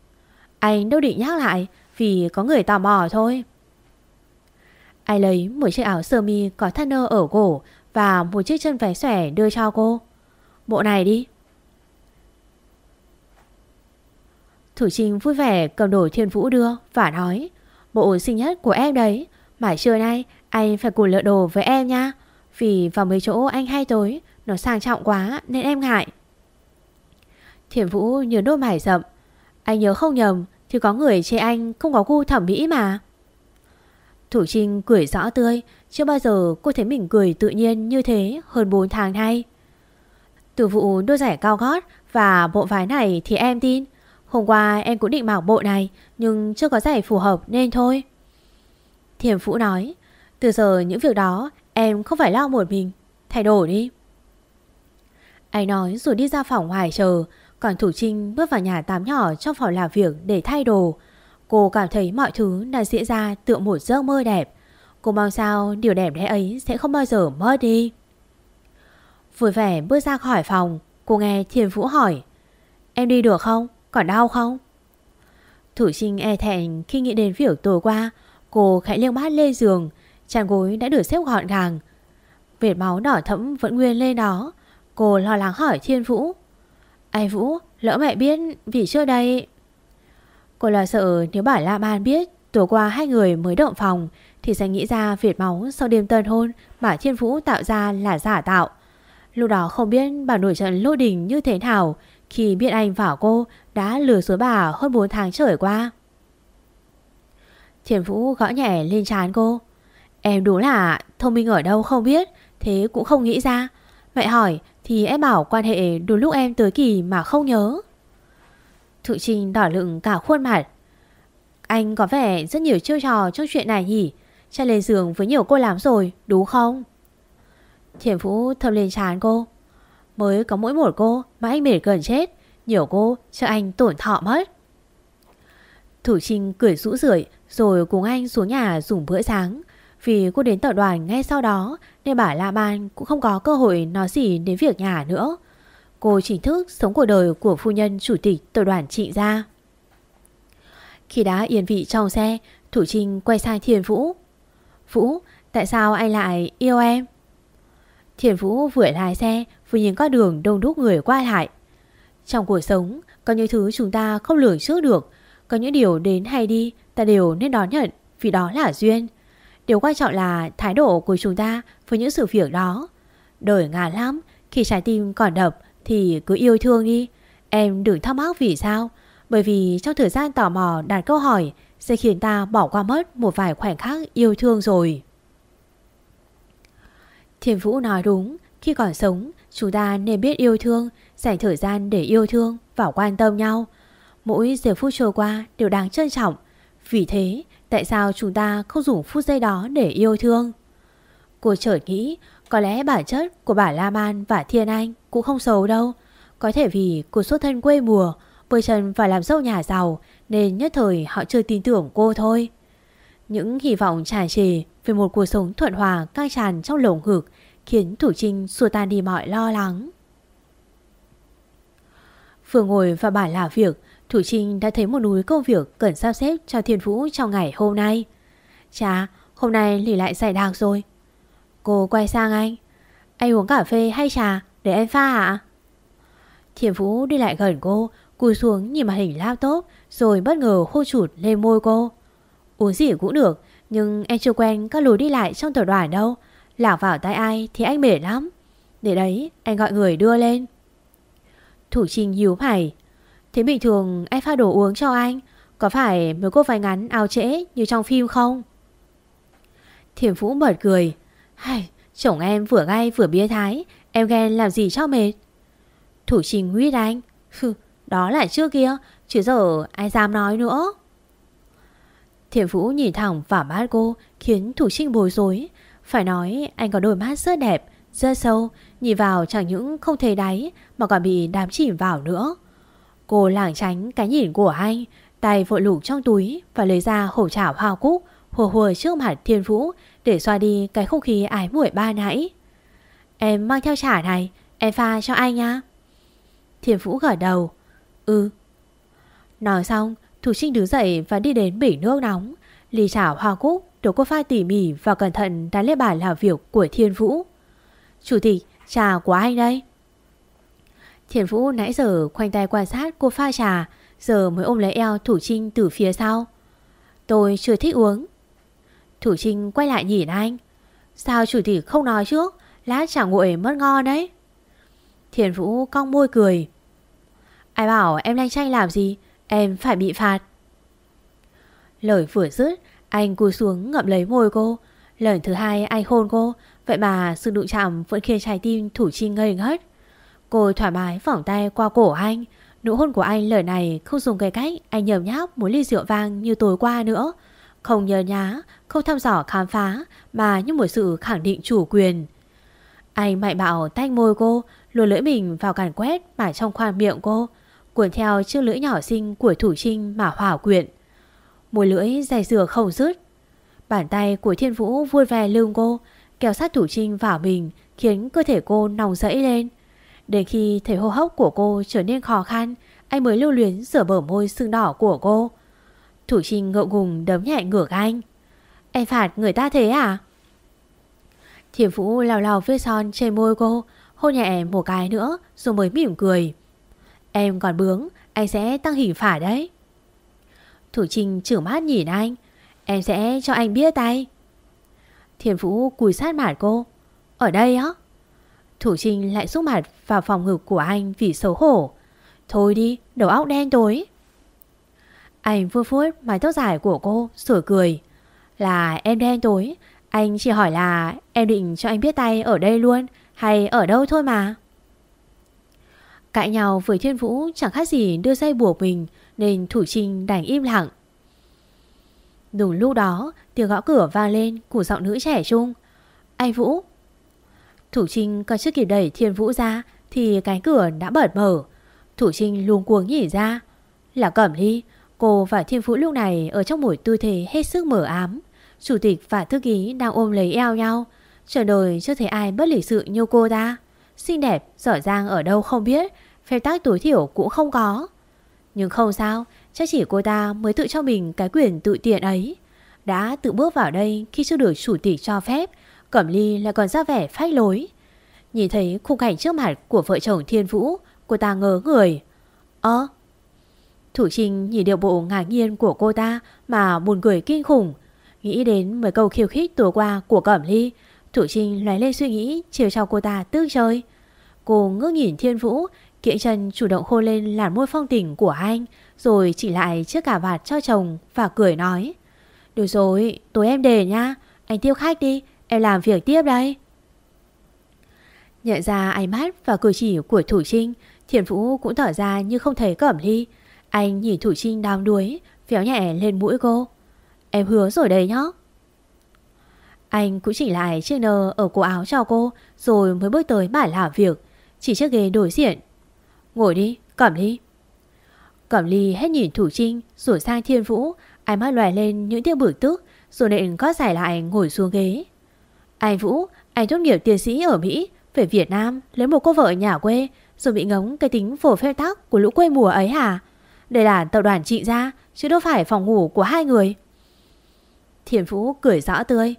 Anh đâu định nhắc lại Vì có người tò mò thôi. Ai lấy một chiếc áo sơ mi có thắt nơ ở cổ Và một chiếc chân váy xòe đưa cho cô. Bộ này đi. Thủ Trinh vui vẻ cầm đồ Thiên Vũ đưa Và nói, Bộ xinh nhất của em đấy, mãi trưa nay anh phải cùng lựa đồ với em nha, Vì vào mấy chỗ anh hay tối, Nó sang trọng quá nên em ngại. Thiền Vũ nhớ đôi mải rậm, Anh nhớ không nhầm Thì có người chê anh không có gu thẩm mỹ mà. Thủ Trinh cười rõ tươi, Chưa bao giờ cô thấy mình cười tự nhiên như thế Hơn 4 tháng nay. Từ vụ đôi giải cao gót Và bộ váy này thì em tin Hôm qua em cũng định mặc bộ này Nhưng chưa có giày phù hợp nên thôi Thiểm Vũ nói Từ giờ những việc đó Em không phải lo một mình Thay đổi đi Anh nói rồi đi ra phòng ngoài chờ còn Thủ Trinh bước vào nhà tắm nhỏ trong phòng làm việc để thay đồ. Cô cảm thấy mọi thứ đang diễn ra tựa một giấc mơ đẹp. Cô mong sao điều đẹp đẽ ấy sẽ không bao giờ mất đi. Vui vẻ bước ra khỏi phòng, cô nghe Thiền Vũ hỏi. Em đi được không? Còn đau không? Thủ Trinh e thẹn khi nghĩ đến việc tối qua. Cô khẽ liêng bát lê giường, chăn gối đã được xếp gọn gàng. Vệt máu đỏ thẫm vẫn nguyên lên đó. Cô lo lắng hỏi Thiên Vũ. Ai Vũ, lỡ mẹ biết vì trước đây... Cô lo sợ nếu bảo La Ban biết tối qua hai người mới động phòng thì sẽ nghĩ ra Việt máu sau đêm tân hôn mà Thiên Vũ tạo ra là giả tạo. Lúc đó không biết bà nổi trận lô đình như thế nào khi biết anh và cô đã lừa dối bà hơn 4 tháng trời qua. thiền Vũ gõ nhẹ lên trán cô. Em đúng là thông minh ở đâu không biết, thế cũng không nghĩ ra. Mẹ hỏi thì em bảo quan hệ đúng lúc em tới kỳ mà không nhớ Thụ Trinh đỏ lựng cả khuôn mặt Anh có vẻ rất nhiều chiêu trò trong chuyện này nhỉ cha lên giường với nhiều cô lắm rồi, đúng không? Thiền Vũ thầm lên trán cô. Mới có mỗi một cô mà anh mệt gần chết. Nhiều cô cho anh tổn thọ mất. Thủ Trinh cười rũ rượi rồi cùng anh xuống nhà dùng bữa sáng. Vì cô đến tập đoàn ngay sau đó nên bà La Ban cũng không có cơ hội nói gì đến việc nhà nữa. Cô chính thức sống cuộc đời của phu nhân chủ tịch tập đoàn Trịnh Gia. Khi đã yên vị trong xe, Thủ Trinh quay sang Thiên Vũ. Vũ, tại sao anh lại yêu em? Thiền Vũ vừa lái xe vừa nhìn con đường đông đúc người qua lại. Trong cuộc sống, có những thứ chúng ta không lường trước được. Có những điều đến hay đi, ta đều nên đón nhận vì đó là duyên. Điều quan trọng là thái độ của chúng ta với những sự việc đó. Đời ngà lắm, khi trái tim còn đập thì cứ yêu thương đi. Em đừng thắc mắc vì sao. Bởi vì trong thời gian tò mò đặt câu hỏi sẽ khiến ta bỏ qua mất một vài khoảnh khắc yêu thương rồi. Thiên Vũ nói đúng, khi còn sống, chúng ta nên biết yêu thương, dành thời gian để yêu thương và quan tâm nhau. Mỗi giờ phút trôi qua đều đáng trân trọng. Vì thế, tại sao chúng ta không dùng phút giây đó để yêu thương? Cô chợt nghĩ, có lẽ bản chất của bà La Man và Thiên Anh cũng không xấu đâu. Có thể vì cô xuất thân quê mùa, bơi chân phải làm dâu nhà giàu nên nhất thời họ chưa tin tưởng cô thôi. Những hy vọng tràn trề về một cuộc sống thuận hòa căng tràn trong lồng ngực khiến Thủ Trinh xua tan đi mọi lo lắng. Vừa ngồi và bản làm việc, Thủ Trinh đã thấy một núi công việc cần sắp xếp cho Thiên Vũ trong ngày hôm nay. Chà, hôm nay lì lại giải đạc rồi. Cô quay sang anh. Anh uống cà phê hay trà để em pha ạ? Thiên Vũ đi lại gần cô, cúi xuống nhìn màn hình laptop rồi bất ngờ khô chụt lên môi cô. Uống gì cũng được, nhưng em chưa quen các lối đi lại trong tổ đoàn đâu. Lảo vào tay ai thì anh mệt lắm. Để đấy, anh gọi người đưa lên. Thủ Trinh hiếu mày. Thế bình thường anh pha đồ uống cho anh, có phải mấy cô váy ngắn áo trễ như trong phim không? Thiểm Vũ bật cười. Hay, chồng em vừa ngay vừa bia thái, em ghen làm gì cho mệt. Thủ Trinh huyết anh. Hừ, đó là trước kia, chứ giờ ai dám nói nữa. Thiện Vũ nhìn thẳng vào mắt cô khiến Thủ Trinh bối rối. Phải nói anh có đôi mắt rất đẹp, rất sâu, nhìn vào chẳng những không thấy đáy mà còn bị đám chìm vào nữa. Cô lảng tránh cái nhìn của anh, tay vội lục trong túi và lấy ra hổ chảo hoa cúc, hùa hùa trước mặt Thiên Vũ để xoa đi cái không khí ái muội ba nãy. Em mang theo chả này, em pha cho anh nha. Thiên Vũ gật đầu. Ừ. Nói xong, Thủ Trinh đứng dậy và đi đến bể nước nóng. Ly chảo hoa cúc được cô pha tỉ mỉ và cẩn thận đặt lên bàn làm việc của Thiên Vũ. Chủ tịch, trà của anh đây. Thiên Vũ nãy giờ khoanh tay quan sát cô pha trà, giờ mới ôm lấy eo Thủ Trinh từ phía sau. Tôi chưa thích uống. Thủ Trinh quay lại nhìn anh. Sao chủ tịch không nói trước, lát trà nguội mất ngon đấy. Thiên Vũ cong môi cười. Ai bảo em lanh tranh làm gì, em phải bị phạt. Lời vừa dứt, anh cúi xuống ngậm lấy môi cô. Lần thứ hai anh hôn cô, vậy mà sự đụng chạm vẫn khiến trái tim Thủ chi ngây ngất. Cô thoải mái vòng tay qua cổ anh. Nụ hôn của anh lời này không dùng cái cách anh nhầm nháp một ly rượu vang như tối qua nữa. Không nhớ nhá, không thăm dò khám phá, mà như một sự khẳng định chủ quyền. Anh mạnh bạo tách môi cô, lùa lưỡi mình vào càn quét mãi trong khoang miệng cô, cuốn theo chiếc lưỡi nhỏ xinh của Thủ Trinh mà hỏa quyện. Mùi lưỡi dài dừa không dứt. Bàn tay của Thiên Vũ vui ve lưng cô, kéo sát Thủ Trinh vào mình, khiến cơ thể cô nòng dẫy lên. Đến khi thấy hô hốc của cô trở nên khó khăn, anh mới lưu luyến rửa bờ môi sưng đỏ của cô. Thủ Trinh ngậu ngùng đấm nhẹ ngược anh. Em phạt người ta thế à? Thiên Vũ lao lao vết son trên môi cô, hôn nhẹ một cái nữa rồi mới mỉm cười. Em còn bướng, anh sẽ tăng hình phải đấy. Thủ Trinh chửi mắt nhìn anh, em sẽ cho anh biết tay. Thiền Vũ cùi sát mặt cô. Ở đây á? Thủ Trinh lại xúc mặt vào phòng ngực của anh vì xấu hổ. Thôi đi, đầu óc đen tối. Anh vui phút mái tóc dài của cô, sửa cười. Là em đen tối, anh chỉ hỏi là em định cho anh biết tay ở đây luôn hay ở đâu thôi mà. Cãi nhau với Thiên Vũ chẳng khác gì đưa dây buộc mình nên Thủ Trinh đành im lặng. Đúng lúc đó, tiếng gõ cửa vang lên của giọng nữ trẻ trung. Anh Vũ. Thủ Trinh còn chưa kịp đẩy Thiên Vũ ra Thì cái cửa đã bật mở. Thủ Trinh luống cuống nhỉ ra. Là Cẩm Ly, Cô và Thiên Vũ lúc này ở trong một tư thế hết sức mở ám. Chủ tịch và thư ký đang ôm lấy eo nhau Trời đời chưa thấy ai bất lịch sự như cô ta. Xinh đẹp, giỏi giang ở đâu không biết Phép tác tối thiểu cũng không có. Nhưng không sao Chắc chỉ cô ta mới tự cho mình cái quyền tự tiện ấy. Đã tự bước vào đây khi chưa được chủ tịch cho phép Cẩm Ly lại còn ra vẻ phách lối. Nhìn thấy khung cảnh trước mặt của vợ chồng Thiên Vũ Cô ta ngớ người. Ơ? Thủ Trinh nhìn điệu bộ ngạc nhiên của cô ta Mà buồn cười kinh khủng. Nghĩ đến mấy câu khiêu khích tối qua của Cẩm Ly Thủ Trinh lóe lên suy nghĩ, Chiều cho cô ta tư chơi Cô ngước nhìn Thiên Vũ, kiện chân chủ động khô lên làn môi phong tình của anh, Rồi chỉ lại chiếc cả vạt cho chồng Và cười nói. Được rồi, tối em để nha, Anh tiêu khách đi, em làm việc tiếp đây. Nhận ra ánh mắt và cử chỉ của Thủ Trinh, Thiên Vũ cũng tỏ ra như không thấy Cẩm Ly. Anh nhìn Thủ Trinh đau đuối, Véo nhẹ lên mũi cô. Em hứa rồi đấy nhóc anh cũng chỉ lại chiếc nơ ở cổ áo cho cô Rồi mới bước tới bản làm việc. Chỉ chiếc ghế đối diện. Ngồi đi, Cẩm Ly. Cẩm Ly hết nhìn Thủ Trinh Rồi sang Thiên Vũ. Ánh mắt loài lên những tiếng bực tức Rồi nện có giải lại ngồi xuống ghế. Anh Vũ, anh tốt nghiệp tiến sĩ ở Mỹ Về Việt Nam lấy một cô vợ nhà quê Rồi bị ngống cái tính phổ phê tắc Của lũ quê mùa ấy hả? Đây là tập đoàn trị gia Chứ đâu phải phòng ngủ của hai người. Thiên Vũ cười rõ tươi.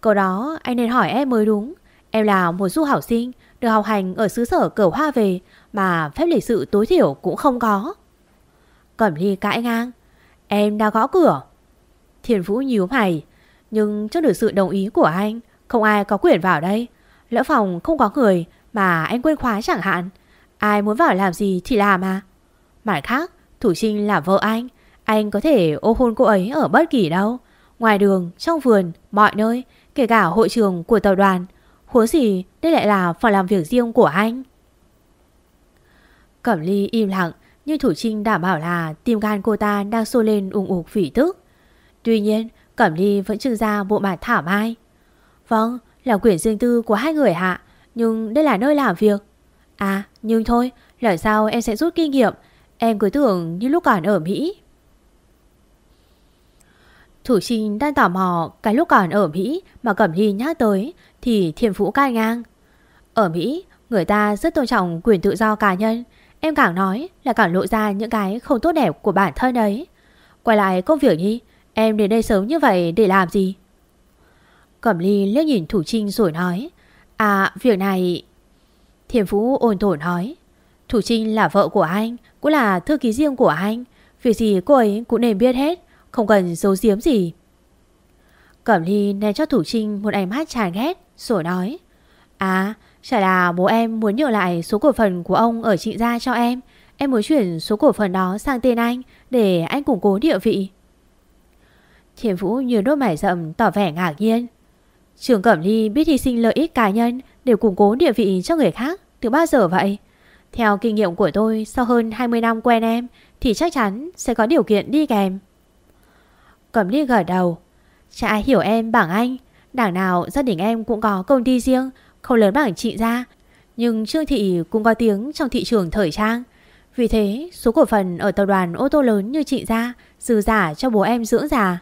Câu đó anh nên hỏi em mới đúng. Em là một du học sinh Được học hành ở xứ sở cửa hoa về Mà phép lịch sự tối thiểu cũng không có. Cẩm ly cãi ngang. Em đã gõ cửa. Thiền Vũ nhíu mày. Nhưng trước được sự đồng ý của anh Không ai có quyền vào đây. Lỡ phòng không có người Mà anh quên khóa chẳng hạn. Ai muốn vào làm gì thì làm à Mặt khác Thủ Trinh là vợ anh. Anh có thể ô hôn cô ấy ở bất kỳ đâu. Ngoài đường, trong vườn, mọi nơi. Kể cả hội trường của tàu đoàn. Huống gì đây lại là phòng làm việc riêng của anh? Cẩm ly im lặng, Nhưng Thủ Trinh đảm bảo là Tim gan cô ta đang sôi lên ủng ục phỉ tức. Tuy nhiên, Cẩm ly vẫn trưng ra bộ mặt thảo mai Vâng là quyển riêng tư của hai người hạ Nhưng đây là nơi làm việc. À nhưng thôi, Lần sau em sẽ rút kinh nghiệm. Em cứ tưởng như lúc còn ở Mỹ. Thủ Trinh đang tò mò cái lúc còn ở Mỹ mà Cẩm Ly nhắc tới thì Thiên phú cai ngang. Ở Mỹ, người ta rất tôn trọng quyền tự do cá nhân. Em càng nói là càng lộ ra những cái không tốt đẹp của bản thân ấy. Quay lại công việc đi, em đến đây sớm như vậy để làm gì? Cẩm Ly liếc nhìn Thủ Trinh rồi nói À, việc này... Thiên Phú ôn tổn nói Thủ Trinh là vợ của anh, cũng là thư ký riêng của anh. Việc gì cô ấy cũng nên biết hết. Không cần giấu giếm gì. Cẩm Ly ném cho Thủ Trinh một ánh mắt chán ghét, Rồi nói À chả là bố em muốn nhượng lại số cổ phần của ông ở trị gia cho em. Em muốn chuyển số cổ phần đó sang tên anh Để anh củng cố địa vị. Thiền Vũ như đôi mải rậm tỏ vẻ ngạc nhiên. Trường Cẩm Ly biết hy sinh lợi ích cá nhân Để củng cố địa vị cho người khác Từ bao giờ vậy? Theo kinh nghiệm của tôi, Sau hơn 20 năm quen em Thì chắc chắn sẽ có điều kiện đi kèm. Cẩm Ly gật đầu. Chả ai hiểu em bằng anh, Đảng nào gia đình em cũng có công ty riêng, Không lớn bằng chị ra. Nhưng Trương Thị cũng có tiếng trong thị trường thời trang. Vì thế, số cổ phần ở tập đoàn ô tô lớn như chị ra Dư giả cho bố em dưỡng già.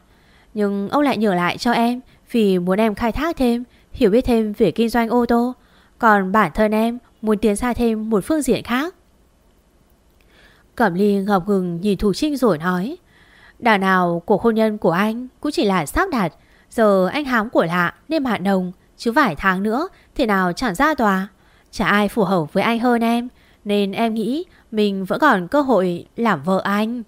Nhưng ông lại nhờ lại cho em Vì muốn em khai thác thêm, Hiểu biết thêm về kinh doanh ô tô. Còn bản thân em muốn tiến xa thêm một phương diện khác. Cẩm Ly ngập ngừng nhìn Thủ Trinh rồi nói đà nào của hôn nhân của anh cũng chỉ là sắp đạt, Giờ anh hám của lạ nên hạn đồng Chứ vài tháng nữa thì nào chẳng ra tòa. Chả ai phù hợp với anh hơn em Nên em nghĩ mình vẫn còn cơ hội làm vợ anh.